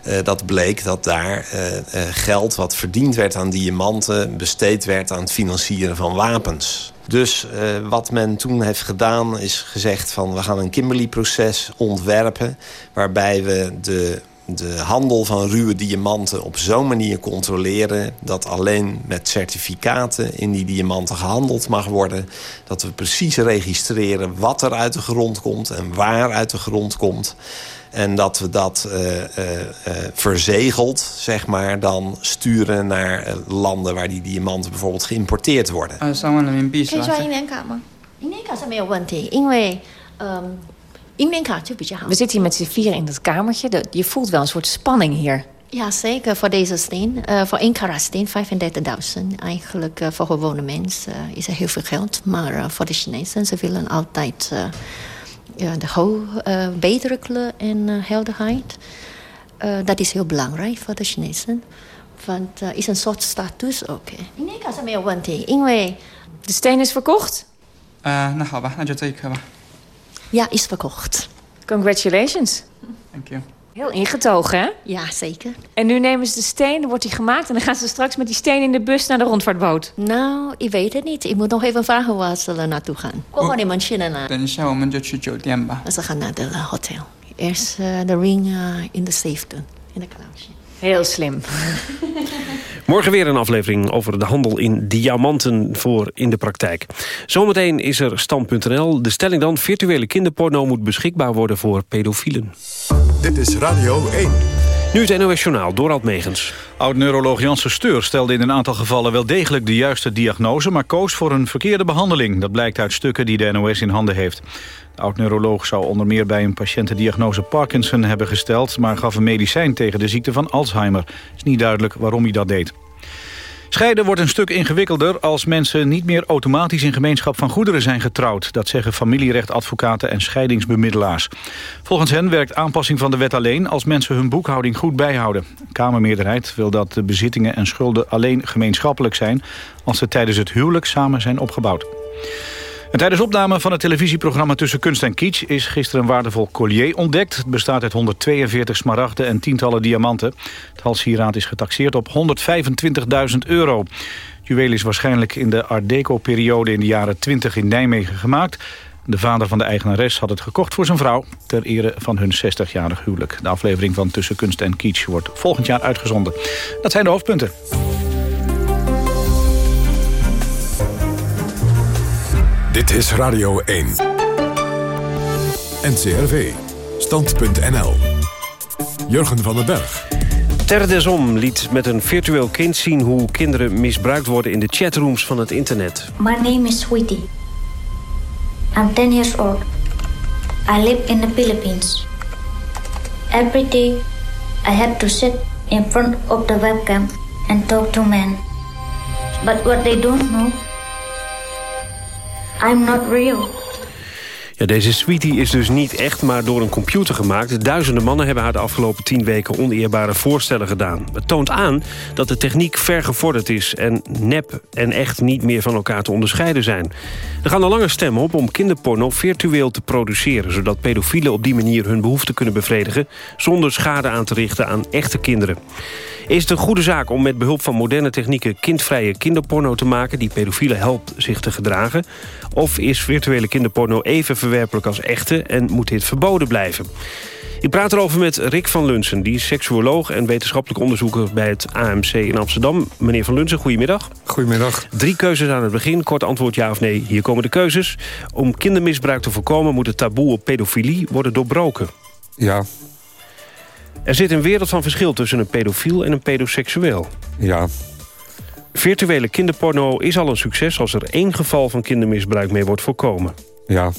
eh, dat bleek dat daar eh, geld wat verdiend werd aan diamanten... besteed werd aan het financieren van wapens. Dus wat men toen heeft gedaan is gezegd van... we gaan een Kimberley-proces ontwerpen... waarbij we de de handel van ruwe diamanten op zo'n manier controleren... dat alleen met certificaten in die diamanten gehandeld mag worden. Dat we precies registreren wat er uit de grond komt en waar uit de grond komt. En dat we dat eh, eh, eh, verzegeld, zeg maar, dan sturen naar eh, landen... waar die diamanten bijvoorbeeld geïmporteerd worden. 呃，三万人民币是吧可以刷？银联卡吗？银联卡是没有问题，因为嗯，银 联卡就比较好 We。zitten hier met z'n vieren in dat kamertje. De- je voelt wel een soort spanning hier. Ja, zeker voor deze steen. Eh, voor één karat steen 35.000. Eigenlijk eh, voor gewone mensen eh, is er heel veel geld. Maar eh, voor de Chinezen, ze willen altijd eh, ja, de ho eh, betere kleur en eh, helderheid. Eh, dat is heel belangrijk voor de Chinezen. Want het is een soort status ook. hè. 银联卡是没有问题，因为 De steen is verkocht? 呃，那好吧，那就这一颗吧。 ja, is verkocht. Congratulations. Thank you. Heel ingetogen, hè? Ja, zeker. En nu nemen ze de steen, dan wordt die gemaakt... en dan gaan ze straks met die steen in de bus naar de rondvaartboot. Nou, ik weet het niet. Ik moet nog even vragen waar ze naartoe gaan. Oh. Kom maar in machine eh, naar. Ze gaan naar de eh, hotel. Eerst eh, de ring in de safe doen, in de kluisje. Heel slim. Morgen weer een aflevering over de handel in diamanten voor in de praktijk. Zometeen is er stand.nl. De stelling dan, virtuele kinderporno moet beschikbaar worden voor pedofielen. Dit is Radio 1. Nu het NOS Journaal, Dorald Megens. Oud-neuroloog Janssen Steur stelde in een aantal gevallen wel degelijk de juiste diagnose... maar koos voor een verkeerde behandeling. Dat blijkt uit stukken die de NOS in handen heeft. De oud-neuroloog zou onder meer bij een patiënt de diagnose Parkinson hebben gesteld... maar gaf een medicijn tegen de ziekte van Alzheimer. Het is niet duidelijk waarom hij dat deed. Scheiden wordt een stuk ingewikkelder als mensen niet meer automatisch in gemeenschap van goederen zijn getrouwd. Dat zeggen familierechtadvocaten en scheidingsbemiddelaars. Volgens hen werkt aanpassing van de wet alleen als mensen hun boekhouding goed bijhouden. Een Kamermeerderheid wil dat de bezittingen en schulden alleen gemeenschappelijk zijn als ze tijdens het huwelijk samen zijn opgebouwd. En tijdens opname van het televisieprogramma Tussen Kunst en Kitsch... is gisteren een waardevol collier ontdekt. Het bestaat uit 142 smaragden en tientallen diamanten. Het halssieraad is getaxeerd op 125.000 euro. Het juweel is waarschijnlijk in de Art Deco-periode in de jaren 20 in Nijmegen gemaakt. De vader van de eigenares had het gekocht voor zijn vrouw... ter ere van hun 60-jarig huwelijk. De aflevering van Tussen Kunst en Kitsch wordt volgend jaar uitgezonden. Dat zijn de hoofdpunten. Dit is Radio 1. NCRV. Stand.nl. Jurgen van den Berg. Ter Desom liet met een virtueel kind zien hoe kinderen misbruikt worden in de chatrooms van het internet. My name is Sweetie. I'm 10 years old. I live in the Philippines. Every day, I have to sit in front of the webcam and talk to men. But what they don't know, I'm not real. Ja, deze sweetie is dus niet echt, maar door een computer gemaakt. Duizenden mannen hebben haar de afgelopen tien weken oneerbare voorstellen gedaan. Het toont aan dat de techniek ver gevorderd is... en nep en echt niet meer van elkaar te onderscheiden zijn. Er gaan al langer stemmen op om kinderporno virtueel te produceren... zodat pedofielen op die manier hun behoeften kunnen bevredigen... zonder schade aan te richten aan echte kinderen. Is het een goede zaak om met behulp van moderne technieken... kindvrije kinderporno te maken die pedofielen helpt zich te gedragen? Of is virtuele kinderporno even verwerpelijk als echte... en moet dit verboden blijven? Ik praat erover met Rick van Lunsen. Die is seksuoloog en wetenschappelijk onderzoeker bij het AMC in Amsterdam. Meneer van Lunsen, goedemiddag. Goedemiddag. Drie keuzes aan het begin. Kort antwoord ja of nee. Hier komen de keuzes. Om kindermisbruik te voorkomen moet het taboe op pedofilie worden doorbroken. Ja. Er zit een wereld van verschil tussen een pedofiel en een pedoseksueel. Ja. Virtuele kinderporno is al een succes als er één geval van kindermisbruik mee wordt voorkomen. Ja.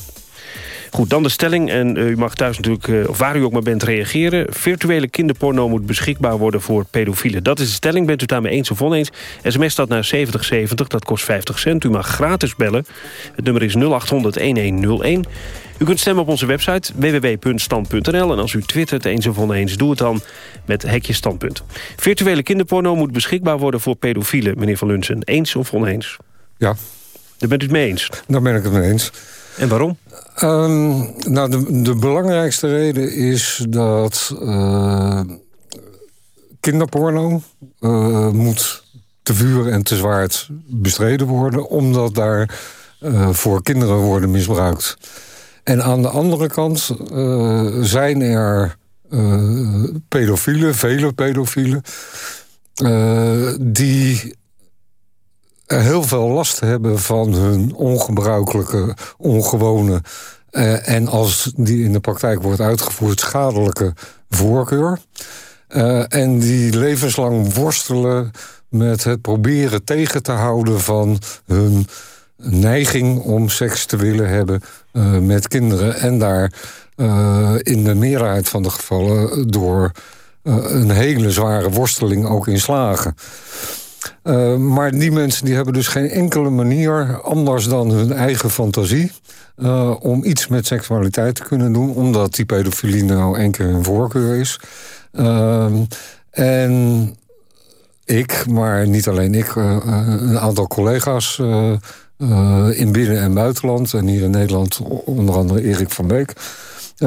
Goed, dan de stelling. En uh, u mag thuis natuurlijk, uh, of waar u ook maar bent, reageren. Virtuele kinderporno moet beschikbaar worden voor pedofielen. Dat is de stelling. Bent u daarmee eens of oneens? SMS staat naar 7070, dat kost 50 cent. U mag gratis bellen. Het nummer is 0800-1101. U kunt stemmen op onze website www.stand.nl. En als u twittert eens of oneens, doe het dan met hekje standpunt. Virtuele kinderporno moet beschikbaar worden voor pedofielen, meneer Van Lunsen. Eens of oneens? Ja. Daar bent u het mee eens? Daar ben ik het mee eens. En waarom? Um, nou, de, belangrijkste reden is dat uh, kinderporno uh, moet te vuur en te zwaard bestreden worden... omdat daar uh, voor kinderen worden misbruikt. En aan de andere kant zijn er pedofielen, vele pedofielen... die heel veel last hebben van hun ongebruikelijke, ongewone... Uh, en als die in de praktijk wordt uitgevoerd, schadelijke voorkeur. Uh, en die levenslang worstelen met het proberen tegen te houden... van hun neiging om seks te willen hebben uh, met kinderen. En daar in de meerderheid van de gevallen door een hele zware worsteling ook in slagen. Uh, maar die mensen die hebben dus geen enkele manier... anders dan hun eigen fantasie... Uh, om iets met seksualiteit te kunnen doen... omdat die pedofilie nou één keer een voorkeur is. Uh, en ik, maar niet alleen ik... een aantal collega's in binnen- en buitenland... en hier in Nederland onder andere Erik van Beek...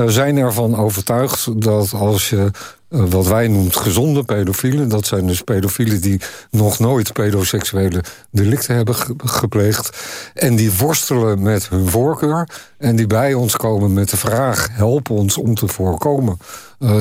zijn ervan overtuigd dat als je wat wij noemen gezonde pedofielen. Dat zijn dus pedofielen die nog nooit pedoseksuele delicten hebben ge gepleegd. En die worstelen met hun voorkeur. En die bij ons komen met de vraag... help ons om te voorkomen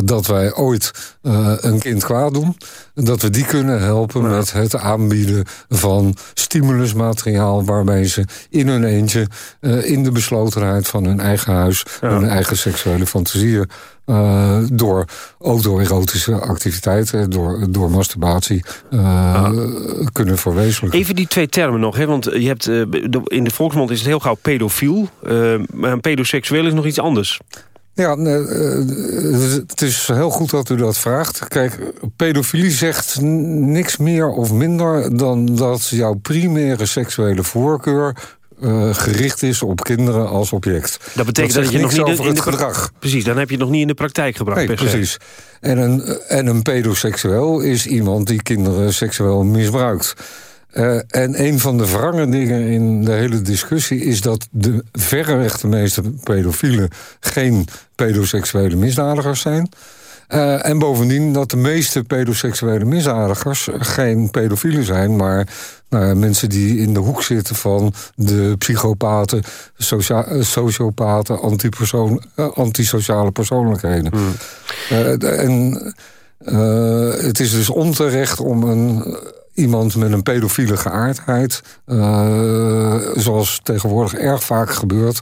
dat wij ooit uh, een kind kwaad doen. Dat we die kunnen helpen ja. met het aanbieden van stimulusmateriaal... waarmee ze in hun eentje, uh, in de beslotenheid van hun eigen huis... Ja. hun eigen seksuele fantasieën uh, door, ook door erotische activiteiten, door, door masturbatie, uh, ah. kunnen verwezenlijken. Even die twee termen nog, hè? want je hebt, uh, in de volksmond is het heel gauw pedofiel, maar een pedoseksueel is nog iets anders. Ja, het is heel goed dat u dat vraagt. Kijk, pedofilie zegt niks meer of minder... dan dat jouw primaire seksuele voorkeur uh, gericht is op kinderen als object. Dat betekent dat, dat je nog niet over in het gedrag. Precies, dan heb je het nog niet in de praktijk gebracht. Nee, precies. En een, en een pedoseksueel is iemand die kinderen seksueel misbruikt. Uh, en een van de wrange dingen in de hele discussie... is dat de verreweg de meeste pedofielen geen pedoseksuele misdadigers zijn... Uh, en bovendien dat de meeste pedoseksuele misdadigers geen pedofielen zijn... maar nou, mensen die in de hoek zitten van de psychopaten, sociopaten, antipersoon, uh, antisociale persoonlijkheden. Mm. Uh, en het is dus onterecht om een iemand met een pedofiele geaardheid... Uh, zoals tegenwoordig erg vaak gebeurt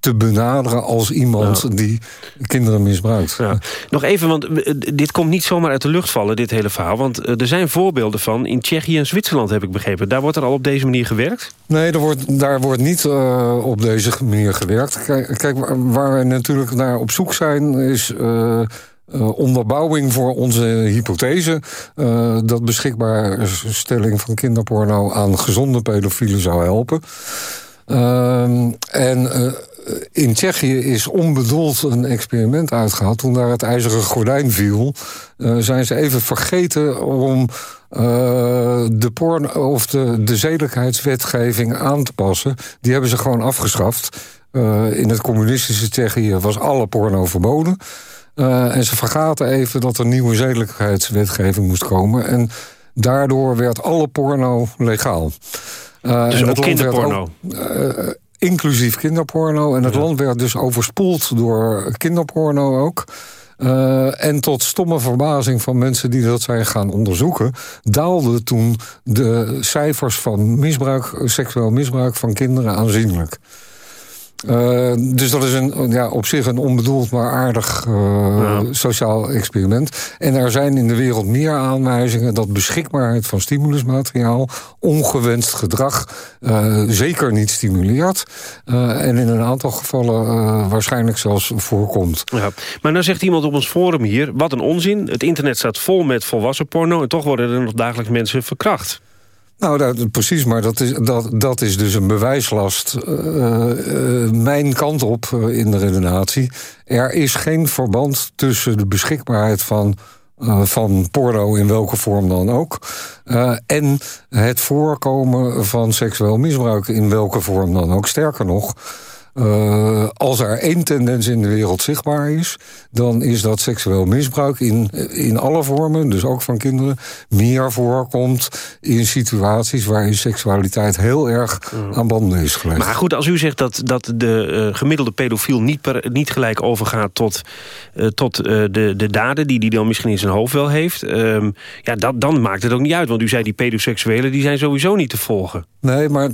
te benaderen als iemand die kinderen misbruikt. Ja. Nog even, want dit komt niet zomaar uit de lucht vallen, dit hele verhaal. Want er zijn voorbeelden van in Tsjechië en Zwitserland, heb ik begrepen. Daar wordt er al op deze manier gewerkt? Nee, er wordt, daar wordt niet uh, op deze manier gewerkt. Kijk, kijk, waar we natuurlijk naar op zoek zijn, is... Uh, uh, onderbouwing voor onze hypothese... Uh, dat beschikbaarstelling van kinderporno aan gezonde pedofielen zou helpen. Uh, en uh, in Tsjechië is onbedoeld een experiment uitgehaald. Toen daar het ijzeren gordijn viel... Zijn ze even vergeten om de, porno, of de, de zedelijkheidswetgeving aan te passen. Die hebben ze gewoon afgeschaft. in het communistische Tsjechië was alle porno verboden... Uh, en ze vergaten even dat er nieuwe zedelijkheidswetgeving moest komen. En daardoor werd alle porno legaal. Uh, dus ook kinderporno? Ook, uh, inclusief kinderporno. En het ja. land werd dus overspoeld door kinderporno ook. Uh, en tot stomme verbazing van mensen die dat zijn gaan onderzoeken... daalden toen de cijfers van misbruik, seksueel misbruik van kinderen aanzienlijk. Uh, dus dat is een, ja, op zich een onbedoeld maar aardig uh, ja. sociaal experiment. En er zijn in de wereld meer aanwijzingen dat beschikbaarheid van stimulusmateriaal ongewenst gedrag uh, zeker niet stimuleert. en in een aantal gevallen waarschijnlijk zelfs voorkomt. Ja. Maar nou zegt iemand op ons forum hier, wat een onzin. Het internet staat vol met volwassen porno en toch worden er nog dagelijks mensen verkracht. Nou, dat, precies, maar dat is, dat, dat is dus een bewijslast uh, uh, mijn kant op uh, in de redenatie. Er is geen verband tussen de beschikbaarheid van, van porno in welke vorm dan ook... en het voorkomen van seksueel misbruik in welke vorm dan ook. Sterker nog... Uh, als er één tendens in de wereld zichtbaar is... dan is dat seksueel misbruik in, in alle vormen, dus ook van kinderen... meer voorkomt in situaties waarin seksualiteit heel erg aan banden is gelegd. Maar goed, als u zegt dat, dat de uh, gemiddelde pedofiel niet, per, niet gelijk overgaat... tot, uh, tot de, de daden die hij dan misschien in zijn hoofd wel heeft... Ehm, ja, dat, dan maakt het ook niet uit, want u zei die pedoseksuelen... die zijn sowieso niet te volgen. Nee, maar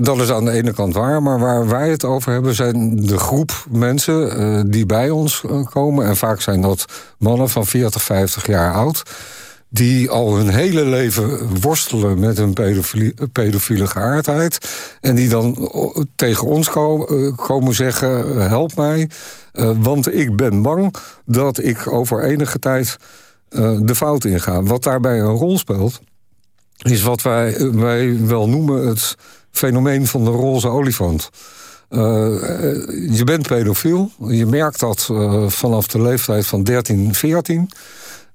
dat is aan de ene kant Maar waar wij het over hebben zijn de groep mensen uh, die bij ons komen. En vaak zijn dat mannen van 40, 50 jaar oud. Die al hun hele leven worstelen met hun pedofiele geaardheid. En die dan tegen ons komen, zeggen, help mij. Want ik ben bang dat ik over enige tijd de fout inga. Wat daarbij een rol speelt is wat wij, wij wel noemen het fenomeen van de roze olifant. Uh, je bent pedofiel. Je merkt dat uh, vanaf de leeftijd van 13, 14.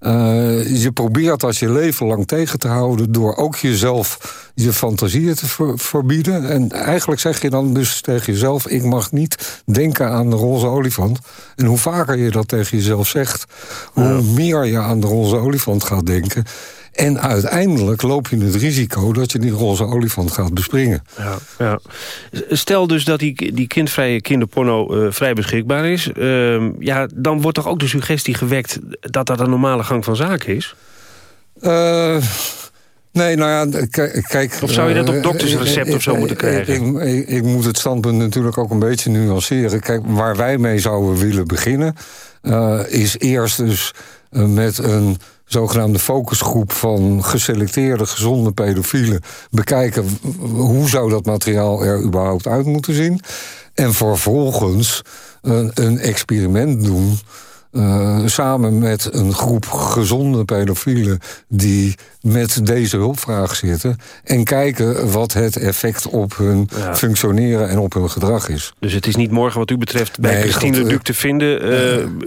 Uh, je probeert dat je leven lang tegen te houden... door ook jezelf je fantasieën te ver verbieden. En eigenlijk zeg je dan dus tegen jezelf... ik mag niet denken aan de roze olifant. En hoe vaker je dat tegen jezelf zegt... hoe meer je aan de roze olifant gaat denken... En uiteindelijk loop je het risico dat je die roze olifant gaat bespringen. Ja, ja. Stel dus dat die, die kindvrije kinderporno uh, vrij beschikbaar is. Uh, ja, dan wordt toch ook de suggestie gewekt dat dat een normale gang van zaken is? Uh, nee, nou ja, kijk... Of zou je dat op doktersrecept uh, of zo moeten krijgen? Ik, ik, ik, moet het standpunt natuurlijk ook een beetje nuanceren. Kijk, waar wij mee zouden willen beginnen... is eerst dus met een zogenaamde focusgroep van geselecteerde gezonde pedofielen... bekijken hoe zou dat materiaal er überhaupt uit moeten zien. En vervolgens een, een experiment doen... Uh, samen met een groep gezonde pedofielen... die met deze hulpvraag zitten... en kijken wat het effect op hun ja. functioneren en op hun gedrag is. Dus het is niet morgen wat u betreft bij nee, Christine God, Duc te vinden.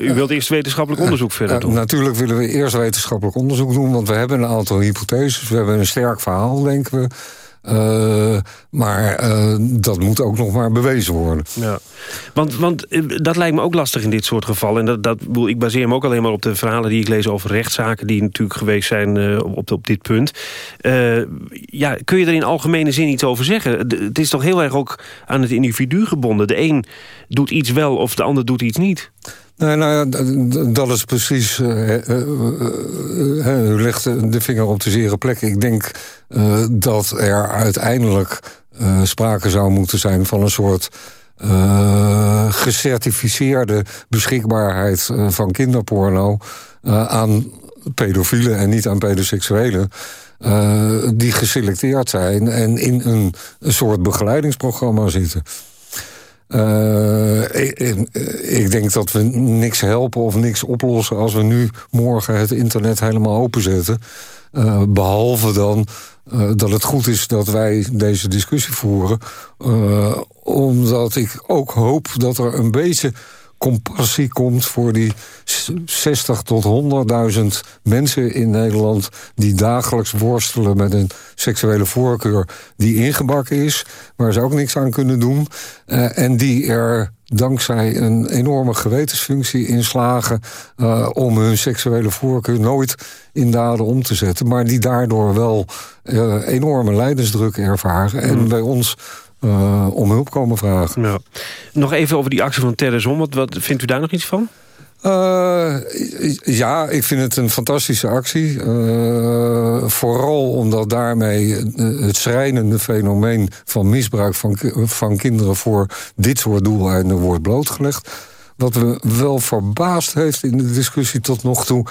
Uh, u wilt eerst wetenschappelijk onderzoek verder doen? natuurlijk willen we eerst wetenschappelijk onderzoek doen... want we hebben een aantal hypotheses. We hebben een sterk verhaal, denken we... Uh, maar uh, dat moet ook nog maar bewezen worden. Ja. Want, want dat lijkt me ook lastig in dit soort gevallen. En dat, dat, ik baseer me ook alleen maar op de verhalen die ik lees over rechtszaken... die natuurlijk geweest zijn op, op dit punt. ja, kun je er in algemene zin iets over zeggen? Het is toch heel erg ook aan het individu gebonden. De een doet iets wel of de ander doet iets niet. Nee, nou ja, dat is precies... Uh, uh, uh, u legt de vinger op de zere plek. Ik denk dat er uiteindelijk sprake zou moeten zijn... van een soort gecertificeerde beschikbaarheid van kinderporno... aan pedofielen en niet aan pedoseksuelen... die geselecteerd zijn en in een soort begeleidingsprogramma zitten... Uh, ik, ik, denk dat we niks helpen of niks oplossen... als we nu morgen het internet helemaal openzetten. Uh, behalve dan dat het goed is dat wij deze discussie voeren. omdat ik ook hoop dat er een beetje compassie komt voor die 60 tot 100.000 mensen in Nederland... die dagelijks worstelen met een seksuele voorkeur die ingebakken is... waar ze ook niks aan kunnen doen. Uh, en die er dankzij een enorme gewetensfunctie in slagen... Uh, om hun seksuele voorkeur nooit in daden om te zetten... maar die daardoor wel uh, enorme leidensdruk ervaren. Mm. En bij ons uh, om hulp komen vragen. Ja. Nog even over die actie van Terresom. Wat, wat vindt u daar nog iets van? Uh, ja, ik vind het een fantastische actie. Uh, vooral omdat daarmee het schrijnende fenomeen van misbruik van, van kinderen voor dit soort doeleinden wordt blootgelegd. Wat me wel verbaasd heeft in de discussie tot nog toe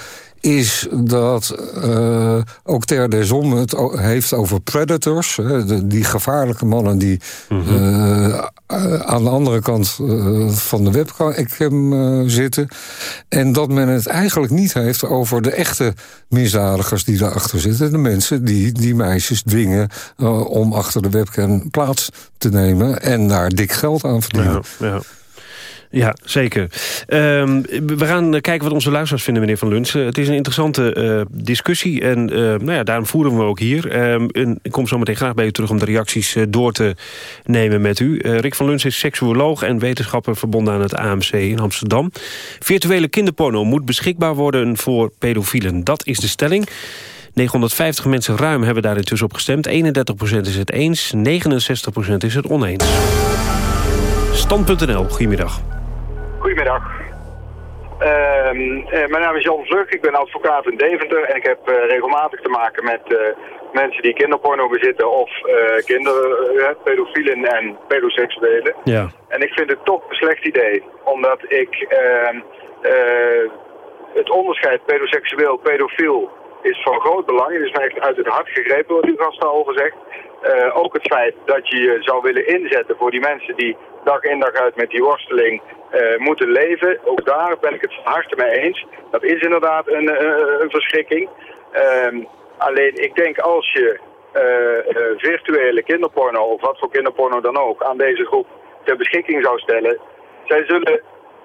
is dat uh, ook Ter Zon het heeft over predators. Hè, die gevaarlijke mannen die mm -hmm. uh, aan de andere kant uh, van de webcam zitten. En dat men het eigenlijk niet heeft over de echte misdadigers die daarachter zitten. De mensen die die meisjes dwingen om achter de webcam plaats te nemen... en daar dik geld aan verdienen. Ja, ja. Ja, zeker. Um, we gaan kijken wat onze luisteraars vinden, meneer Van Luns. het is een interessante uh, discussie en uh, nou ja, daarom voeren we ook hier. En ik kom zo meteen graag bij u terug om de reacties door te nemen met u. Rick van Luns is seksuoloog en wetenschapper verbonden aan het AMC in Amsterdam. Virtuele kinderporno moet beschikbaar worden voor pedofielen. Dat is de stelling. 950 mensen ruim hebben daar intussen op gestemd. 31% is het eens, 69% is het oneens. Stand.nl, goedemiddag. Goedemiddag. Uh, uh, mijn naam is Jan Vlug, ik ben advocaat in Deventer en ik heb uh, regelmatig te maken met uh, mensen die kinderporno bezitten of kinderen, pedofielen en pedoseksuelen. Ja. En ik vind het toch een slecht idee, omdat ik ehm, het onderscheid pedoseksueel, pedofiel is van groot belang. Het is mij echt uit het hart gegrepen wat u gast al gezegd. Uh, ook het feit dat je je zou willen inzetten voor die mensen die dag in dag uit met die worsteling uh, moeten leven. Ook daar ben ik het van harte mee eens. Dat is inderdaad een, uh, een verschrikking. Uh, alleen ik denk als je virtuele kinderporno of wat voor kinderporno dan ook aan deze groep ter beschikking zou stellen. Zij zullen,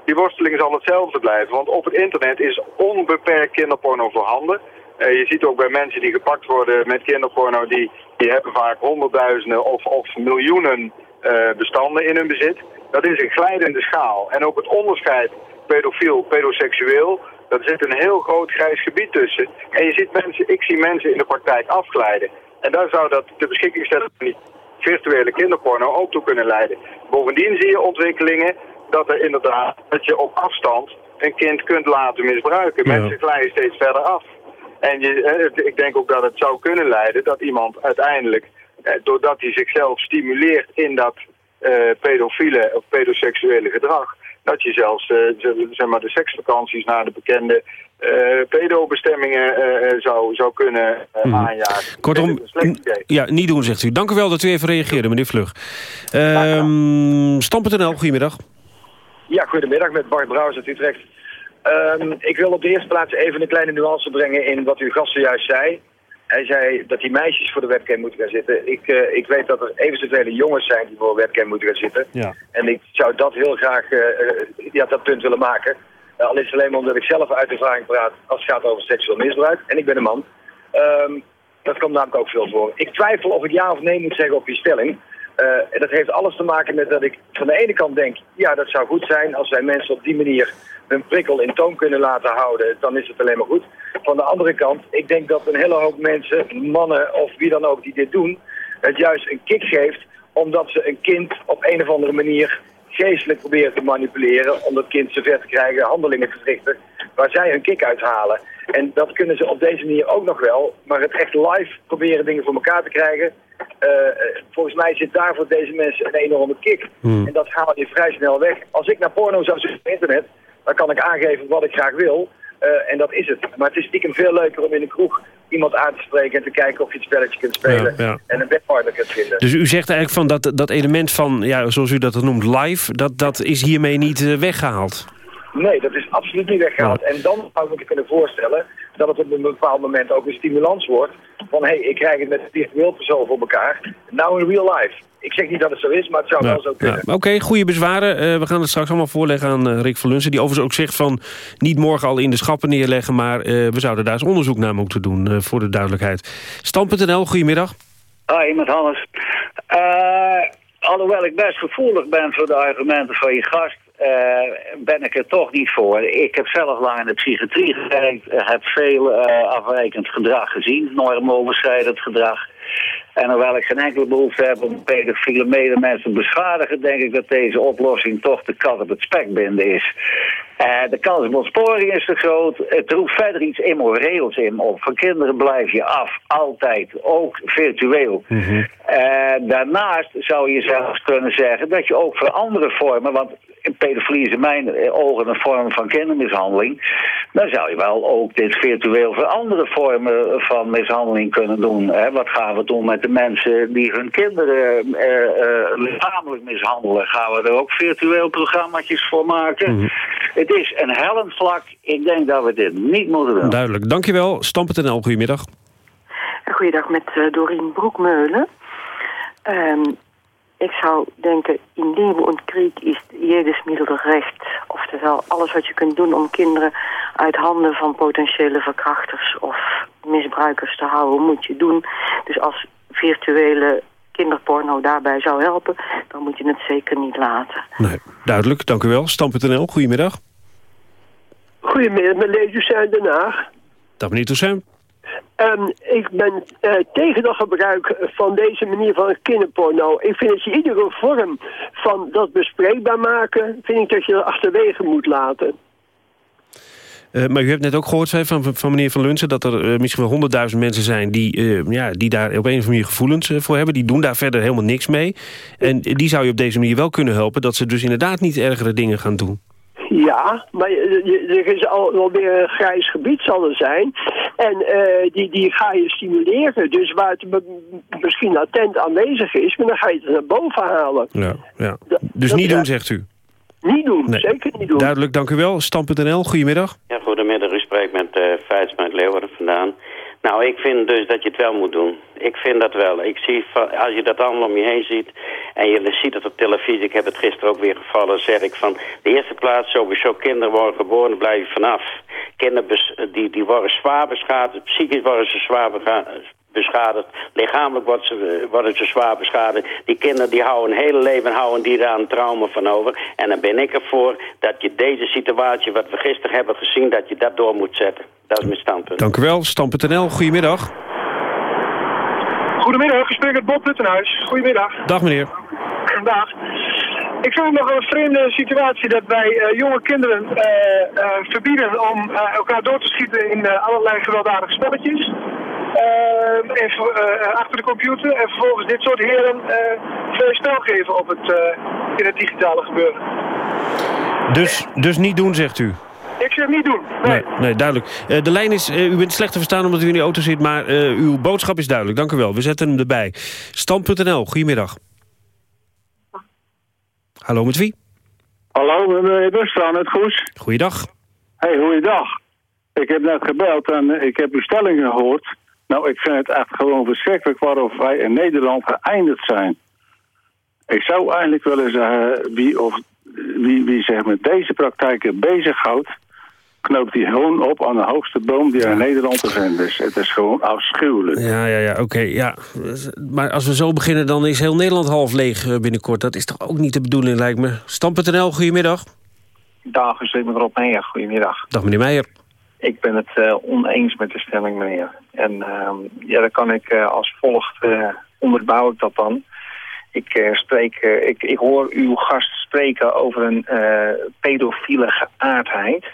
die worsteling zal hetzelfde blijven. Want op het internet is onbeperkt kinderporno voorhanden. Je ziet ook bij mensen die gepakt worden met kinderporno, die, die hebben vaak honderdduizenden of, of miljoenen uh, bestanden in hun bezit. Dat is een glijdende schaal. En ook het onderscheid pedofiel, pedoseksueel, daar zit een heel groot grijs gebied tussen. En je ziet mensen, ik zie mensen in de praktijk afglijden. En daar zou dat de beschikking stellen van die virtuele kinderporno ook toe kunnen leiden. Bovendien zie je ontwikkelingen dat er inderdaad, dat je op afstand een kind kunt laten misbruiken. Ja. Mensen glijden steeds verder af. En je, ik denk ook dat het zou kunnen leiden dat iemand uiteindelijk, doordat hij zichzelf stimuleert in dat uh, pedofiele of pedoseksuele gedrag, dat je zelfs uh, zeg maar de seksvakanties naar de bekende uh, pedobestemmingen zou, zou kunnen hmm. aanjagen. Kortom, ja, niet doen, zegt u. Dank u wel dat u even reageerde, meneer Vlug. Um, Stam.nl, goedemiddag. Ja, goedemiddag, met Bart Brouwers uit Utrecht. Um, ik wil op de eerste plaats even een kleine nuance brengen in wat uw gast zojuist zei. Hij zei dat die meisjes voor de webcam moeten gaan zitten. Ik, uh, ik weet dat er even zoveel jongens zijn die voor de webcam moeten gaan zitten. Ja. En ik zou dat heel graag, uh, ja, dat punt willen maken. Uh, al is het alleen maar omdat ik zelf uit ervaring praat als het gaat over seksueel misbruik. En ik ben een man. Um, dat komt namelijk ook veel voor. Ik twijfel of ik ja of nee moet zeggen op je stelling. en dat heeft alles te maken met dat ik van de ene kant denk... ja, dat zou goed zijn als wij mensen op die manier hun prikkel in toon kunnen laten houden, dan is het alleen maar goed. Van de andere kant, ik denk dat een hele hoop mensen, mannen of wie dan ook die dit doen, het juist een kick geeft omdat ze een kind op een of andere manier geestelijk proberen te manipuleren om dat kind zover te krijgen handelingen te verrichten waar zij hun kick uithalen. En dat kunnen ze op deze manier ook nog wel, maar het echt live proberen dingen voor elkaar te krijgen, uh, volgens mij zit daar voor deze mensen een enorme kick. Hmm. En dat haal je vrij snel weg. Als ik naar porno zou zoeken op internet, dan kan ik aangeven wat ik graag wil. Uh, en dat is het. Maar het is stiekem veel leuker om in een kroeg iemand aan te spreken... en te kijken of je het spelletje kunt spelen ja, ja. en een bedpartner kunt vinden. Dus u zegt eigenlijk van dat, dat element van, ja, zoals u dat noemt, live... dat, dat is hiermee niet uh, weggehaald? Nee, dat is absoluut niet weggehaald. En dan zou ik me kunnen voorstellen dat het op een bepaald moment ook een stimulans wordt... van, hé, hey, ik krijg het met een virtueel persoon voor elkaar. Nou in real life. Ik zeg niet dat het zo is, maar het zou ja, wel zo kunnen. Ja. Oké, okay, goede bezwaren. Uh, we gaan het straks allemaal voorleggen aan uh, Rick van Lunsen... die overigens ook zegt van niet morgen al in de schappen neerleggen... maar uh, we zouden daar eens onderzoek naar moeten doen, voor de duidelijkheid. Stam.nl, goedemiddag. Hoi, met Hannes. alhoewel ik best gevoelig ben voor de argumenten van je gast... ben ik er toch niet voor. Ik heb zelf lang in de psychiatrie gewerkt... heb veel afwijkend gedrag gezien, normoverschrijdend gedrag... En hoewel ik geen enkele behoefte heb om pedofiele medemensen te beschadigen... denk ik dat deze oplossing toch de kat op het spek binden is. Eh, de kans op ontsporing is te groot. Het roept verder iets immoreels in op. Van kinderen blijf je af, altijd, ook virtueel. Eh, daarnaast zou je zelfs kunnen zeggen dat je ook voor andere vormen, want pedofilie is in mijn ogen een vorm van kindermishandeling, dan zou je wel ook dit virtueel voor andere vormen van mishandeling kunnen doen. Hè? Wat gaan we doen met de mensen die hun kinderen eh, eh, lichamelijk mishandelen? Gaan we er ook virtueel programma's voor maken? Het is een hellend vlak. Ik denk dat we dit niet moeten doen. Duidelijk. Dankjewel. Stam.nl, goedemiddag. Goeiedag met eh, Dorien Broekmeulen. Ehm, ik zou denken, in und Krieg is jedes middel recht. Oftewel, alles wat je kunt doen om kinderen uit handen van potentiële verkrachters of misbruikers te houden, moet je doen. Dus als virtuele kinderporno daarbij zou helpen, dan moet je het zeker niet laten. Nee, duidelijk. Dank u wel. Stam.nl, goedemiddag. Goedemiddag, mijn lezers zijn Den Haag. Dag meneer Toussaint. Ehm, ik ben eh, tegen het gebruik van deze manier van kinderporno. Ik vind dat je iedere vorm van dat bespreekbaar maken... vind ik dat je dat achterwege moet laten. Eh, maar u hebt net ook gehoord van, van meneer Van Lunsen... dat er eh, misschien wel honderdduizend mensen zijn... Die, ja, die daar op een of andere manier gevoelens voor hebben. Die doen daar verder helemaal niks mee. En die zou je op deze manier wel kunnen helpen... dat ze dus inderdaad niet ergere dingen gaan doen. Ja, maar er is al wel weer een grijs gebied zal er zijn. En eh, die, die ga je stimuleren. Dus waar het misschien latent aanwezig is... maar dan ga je het naar boven halen. Ja, ja. Dus dat- niet doen, zegt u. Niet doen, Nee. zeker niet doen. Duidelijk, dank u wel. Stam.nl, goedemiddag. Ja, goedemiddag. U spreekt met uh, Feitsma uit Leeuwarden vandaan. Nou, ik vind dus dat je het wel moet doen. Ik vind dat wel. Ik zie, als je dat allemaal om je heen ziet... en je ziet het op televisie, ik heb het gisteren ook weer gevallen... zeg ik van, de eerste plaats sowieso kinderen worden geboren, blijf vanaf. Kinderen die, die worden zwaar beschadigd, psychisch worden ze zwaar beschadigd. Lichamelijk worden ze, worden ze zwaar beschadigd. Die kinderen die houden een hele leven houden die daar een trauma van over. En dan ben ik ervoor dat je deze situatie, wat we gisteren hebben gezien... dat je dat door moet zetten. Dat is mijn standpunt. Dank u wel. Stam.nl, goedemiddag. Goedemiddag, ik spreek met Bob Puttenhuis. Goedemiddag. Dag meneer. Dag. Ik vind het nog een vreemde situatie dat wij eh, jonge kinderen eh, eh, verbieden om elkaar door te schieten in allerlei gewelddadige spelletjes. Eh, achter de computer en vervolgens dit soort heren vrij spel geven op het, in het digitale gebeuren. Dus, dus niet doen, zegt u. Ik zeg niet doen. Nee, nee duidelijk. Eh, de lijn is, eh, u bent slecht te verstaan omdat u in de auto zit... maar eh, uw boodschap is duidelijk. Dank u wel. We zetten hem erbij. Stand.nl, goedemiddag. Hallo, met wie? Hallo, Bustra, het Goes. Goeiedag. Hey, goeiedag. Ik heb net gebeld en ik heb uw stellingen gehoord. Nou, ik vind het echt gewoon verschrikkelijk waarop wij in Nederland geëindigd zijn. Ik zou eigenlijk willen zeggen, wie, of, wie, wie zich met deze praktijken bezighoudt... knoopt die gewoon op aan de hoogste boom die er in Nederland te vinden is. Het is gewoon afschuwelijk. Ja, ja, ja, oké. ja. Maar als we zo beginnen, dan is heel Nederland half leeg eh, binnenkort. Dat is toch ook niet de bedoeling, lijkt me. Stand.nl, goedemiddag. Dag, ik met Rob Meijer. Goedemiddag. Dag meneer Meijer. Ik ben het eh, oneens met de stelling, meneer. En ehm, ja, dan kan ik eh, als volgt eh onderbouw ik dat dan. Ik, eh, spreek, ik, ik hoor uw gast spreken over een eh, pedofiele geaardheid.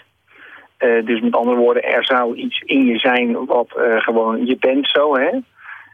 Eh, dus met andere woorden, er zou iets in je zijn wat eh, gewoon, je bent zo, hè?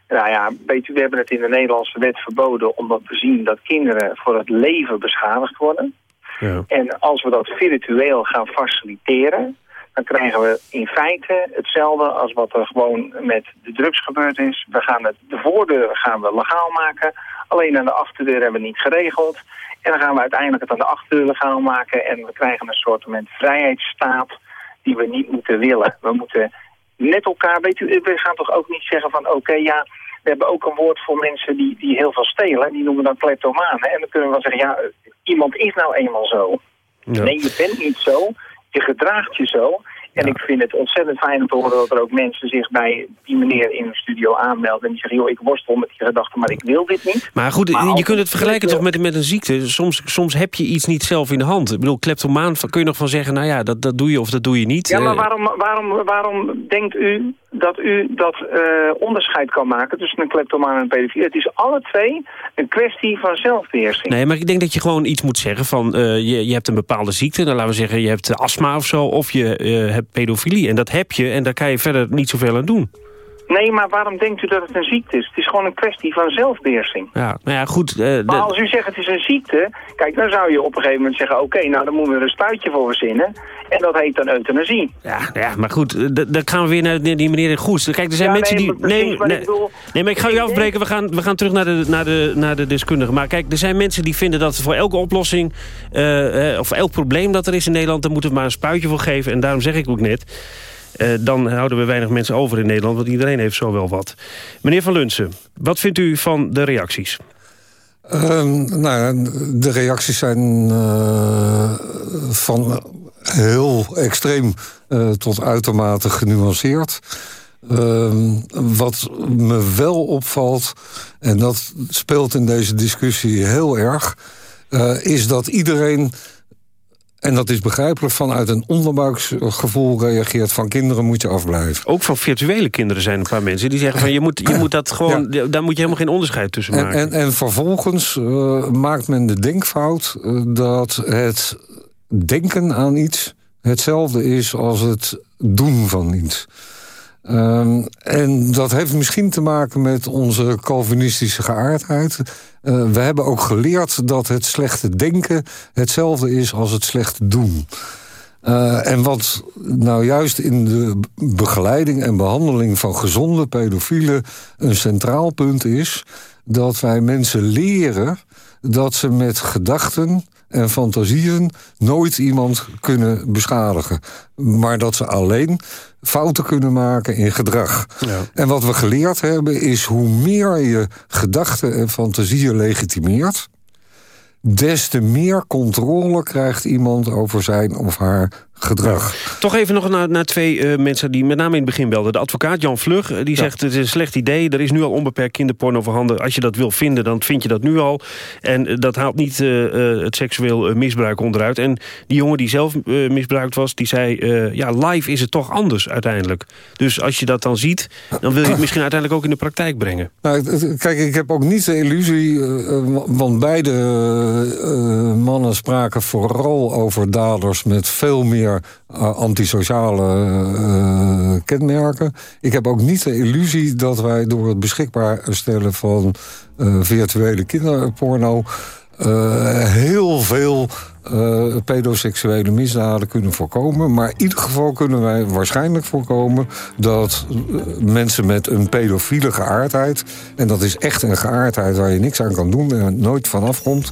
Nou ja, weet u, we hebben het in de Nederlandse wet verboden omdat we zien dat kinderen voor het leven beschadigd worden. Ja. En als we dat virtueel gaan faciliteren, dan krijgen we in feite hetzelfde als wat er gewoon met de drugs gebeurd is. We gaan het, de voordeur gaan we legaal maken, alleen aan de achterdeur hebben we niet geregeld. En dan gaan we uiteindelijk het aan de achterdeur legaal maken en we krijgen een soort van vrijheidsstaat die we niet moeten willen. We moeten net elkaar, weet u, we gaan toch ook niet zeggen van oké, ja, we hebben ook een woord voor mensen die, die heel veel stelen. Die noemen we dan kleptomanen. En dan kunnen we wel zeggen, ja, iemand is nou eenmaal zo. Ja. Nee, je bent niet zo. Je gedraagt je zo. En ik vind het ontzettend fijn om te horen dat er ook mensen zich bij die meneer in de studio aanmelden. En die zeggen, joh, ik worstel met die gedachte, maar ik wil dit niet. Maar goed, Maar je kunt het vergelijken toch met, met een ziekte. Soms, soms heb je iets niet zelf in de hand. Ik bedoel, kleptomaan kun je nog van zeggen... nou ja, dat, dat doe je of dat doe je niet. Ja, maar Eh, waarom, waarom, waarom denkt u dat u dat eh, onderscheid kan maken tussen een kleptomaan en een pedofiel? Het is alle twee een kwestie van zelfbeheersing. Nee, maar ik denk dat je gewoon iets moet zeggen van... eh, je, je hebt een bepaalde ziekte, dan laten we zeggen... je hebt astma of zo, of je hebt pedofilie. En dat heb je, en daar kan je verder niet zoveel aan doen. Nee, maar waarom denkt u dat het een ziekte is? Het is gewoon een kwestie van zelfbeheersing. Ja, nou ja, goed. eh, Maar als u zegt het is een ziekte, kijk, dan zou je op een gegeven moment zeggen... oké, nou dan moeten we er een spuitje voor verzinnen. En dat heet dan euthanasie. Ja, ja, maar goed, eh, d- dan gaan we weer naar die meneer in Goes. Kijk, er zijn Ja, mensen nee, die... precies, maar nee, bedoel- nee, maar ik ga u afbreken. We gaan, we gaan terug naar de, naar, de, naar de deskundige. Maar kijk, er zijn mensen die vinden dat voor elke oplossing... eh, of elk probleem dat er is in Nederland... daar moeten we maar een spuitje voor geven. En daarom zeg ik ook net... eh, dan houden we weinig mensen over in Nederland... want iedereen heeft zo wel wat. Meneer Van Lunsen, wat vindt u van de reacties? Ehm, nou, de reacties zijn eh, van heel extreem eh, tot uitermate genuanceerd. Ehm, wat me wel opvalt, en dat speelt in deze discussie heel erg... is dat iedereen, en dat is begrijpelijk... vanuit een onderbuiksgevoel reageert van kinderen moet je afblijven. Ook van virtuele kinderen zijn een paar mensen die zeggen van... je moet, je moet dat gewoon, daar moet je helemaal geen onderscheid tussen En, maken. en, en vervolgens eh, maakt men de denkfout eh, dat het denken aan iets hetzelfde is als het doen van iets. Ehm, en dat heeft misschien te maken met onze Calvinistische geaardheid. Eh, we hebben ook geleerd dat het slechte denken hetzelfde is als het slechte doen. Eh, en wat nou juist in de begeleiding en behandeling van gezonde pedofielen een centraal punt is, dat wij mensen leren dat ze met gedachten en fantasieën nooit iemand kunnen beschadigen. Maar dat ze alleen fouten kunnen maken in gedrag. En wat we geleerd hebben is hoe meer je gedachten en fantasieën legitimeert... des te meer controle krijgt iemand over zijn of haar gedrag. Toch even nog naar, naar twee eh, mensen die met name in het begin belden. De advocaat Jan Vlug, eh, die zegt het is een slecht idee. Er is nu al onbeperkt kinderporno voorhanden. Als je dat wil vinden, dan vind je dat nu al. En eh, dat haalt niet het seksueel misbruik onderuit. En die jongen die zelf misbruikt was, die zei... ja, live is het toch anders uiteindelijk. Dus als je dat dan ziet, dan wil je het misschien uiteindelijk ook in de praktijk brengen. Nou, kijk, ik heb ook niet de illusie, want beide mannen spraken vooral over daders met veel meer eh, antisociale eh, kenmerken. Ik heb ook niet de illusie dat wij door het beschikbaar stellen van eh, virtuele kinderporno heel veel eh, pedoseksuele misdaden kunnen voorkomen. Maar in ieder geval kunnen wij waarschijnlijk voorkomen... dat mensen met een pedofiele geaardheid... en dat is echt een geaardheid waar je niks aan kan doen... en nooit van afkomt...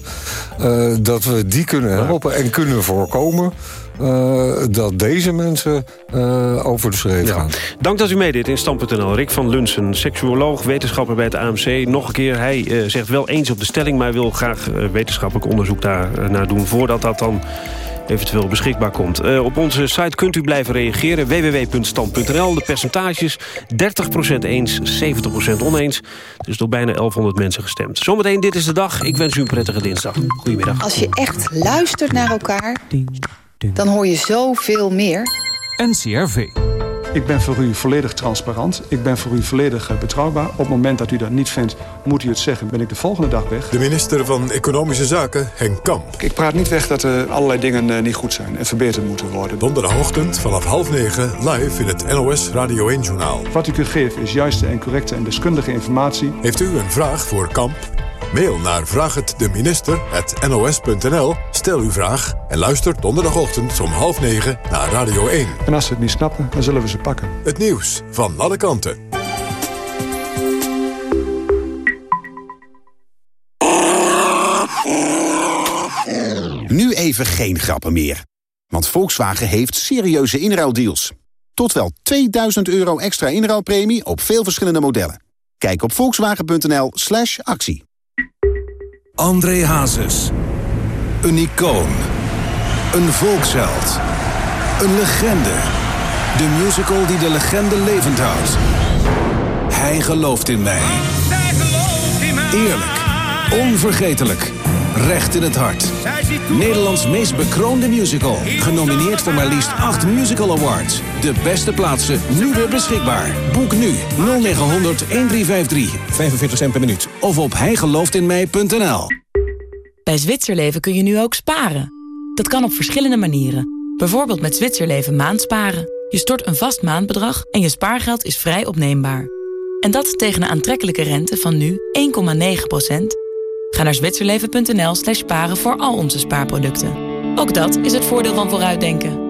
dat we die kunnen helpen en kunnen voorkomen... eh, dat deze mensen eh, over de schreef gaan. Dank dat u meedeed in Stam.nl. Rick van Lunsen, seksuoloog, wetenschapper bij het AMC. Nog een keer, hij eh, zegt wel eens op de stelling... maar wil graag wetenschappelijk onderzoek daar, eh, naar doen... voordat dat dan eventueel beschikbaar komt. Eh, op onze site kunt u blijven reageren. www.stand.nl. De percentages 30% eens, 70% oneens. Dus door bijna 1100 mensen gestemd. Zometeen, dit is de dag. Ik wens u een prettige dinsdag. Goedemiddag. Als je echt luistert naar elkaar, dan hoor je zoveel meer. NCRV. Ik ben voor u volledig transparant. Ik ben voor u volledig eh, betrouwbaar. Op het moment dat u dat niet vindt, moet u het zeggen. Ben ik de volgende dag weg. De minister van Economische Zaken, Henk Kamp. Ik praat niet weg dat er allerlei dingen eh, niet goed zijn en verbeterd moeten worden. Donderdagochtend vanaf half negen live in het NOS Radio 1-journaal. Wat ik u geef is juiste en correcte en deskundige informatie. Heeft u een vraag voor Kamp? Mail naar vraaghetdeminister.nos.nl. Stel uw vraag en luister donderdagochtend om half negen naar Radio 1. En als ze het niet snappen, dan zullen we ze pakken. Het nieuws van alle kanten. Nu even geen grappen meer. Want Volkswagen heeft serieuze inruildeals. Tot wel 2000 euro extra inruilpremie op veel verschillende modellen. Kijk op volkswagen.nl slash actie. André Hazes. Een icoon. Een volksheld. Een legende. De musical die de legende levend houdt. Hij gelooft in mij. Eerlijk. Onvergetelijk. Recht in het hart. Nederlands meest bekroonde musical. Genomineerd voor maar liefst 8 musical awards. De beste plaatsen nu weer beschikbaar. Boek nu 0900 1353. 45 cent per minuut. Of op hijgelooftinmij.nl Bij Zwitserleven kun je nu ook sparen. Dat kan op verschillende manieren. Bijvoorbeeld met Zwitserleven maandsparen. Je stort een vast maandbedrag en je spaargeld is vrij opneembaar. En dat tegen een aantrekkelijke rente van nu 1,9 Ga naar zwitserleven.nl slash sparen voor al onze spaarproducten. Ook dat is het voordeel van vooruitdenken.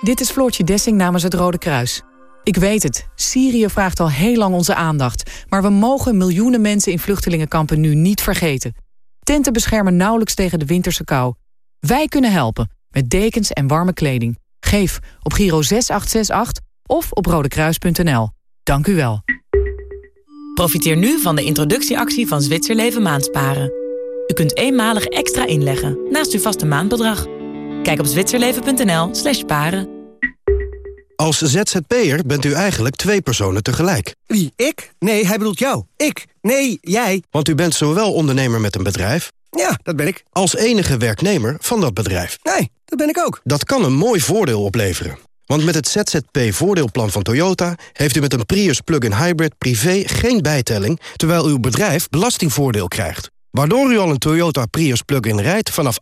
Dit is Floortje Dessing namens het Rode Kruis. Ik weet het, Syrië vraagt al heel lang onze aandacht... maar we mogen miljoenen mensen in vluchtelingenkampen nu niet vergeten. Tenten beschermen nauwelijks tegen de winterse kou. Wij kunnen helpen, met dekens en warme kleding. Geef op Giro 6868 of op rodekruis.nl. Dank u wel. Profiteer nu van de introductieactie van Zwitserleven Maandsparen. U kunt eenmalig extra inleggen naast uw vaste maandbedrag. Kijk op zwitserleven.nl slash paren. Als ZZP'er bent u eigenlijk twee personen tegelijk. Wie, ik? Nee, hij bedoelt jou. Ik? Nee, jij. Want u bent zowel ondernemer met een bedrijf... Ja, dat ben ik. ...als enige werknemer van dat bedrijf. Nee, dat ben ik ook. Dat kan een mooi voordeel opleveren. Want met het ZZP-voordeelplan van Toyota... heeft u met een Prius plug-in hybrid privé geen bijtelling... terwijl uw bedrijf belastingvoordeel krijgt. Waardoor u al een Toyota Prius plug-in rijdt vanaf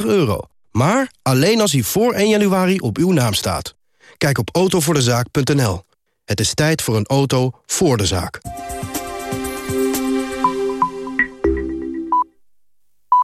8.735 euro. Maar alleen als hij voor 1 januari op uw naam staat. Kijk op autovoordezaak.nl. Het is tijd voor een auto voor de zaak.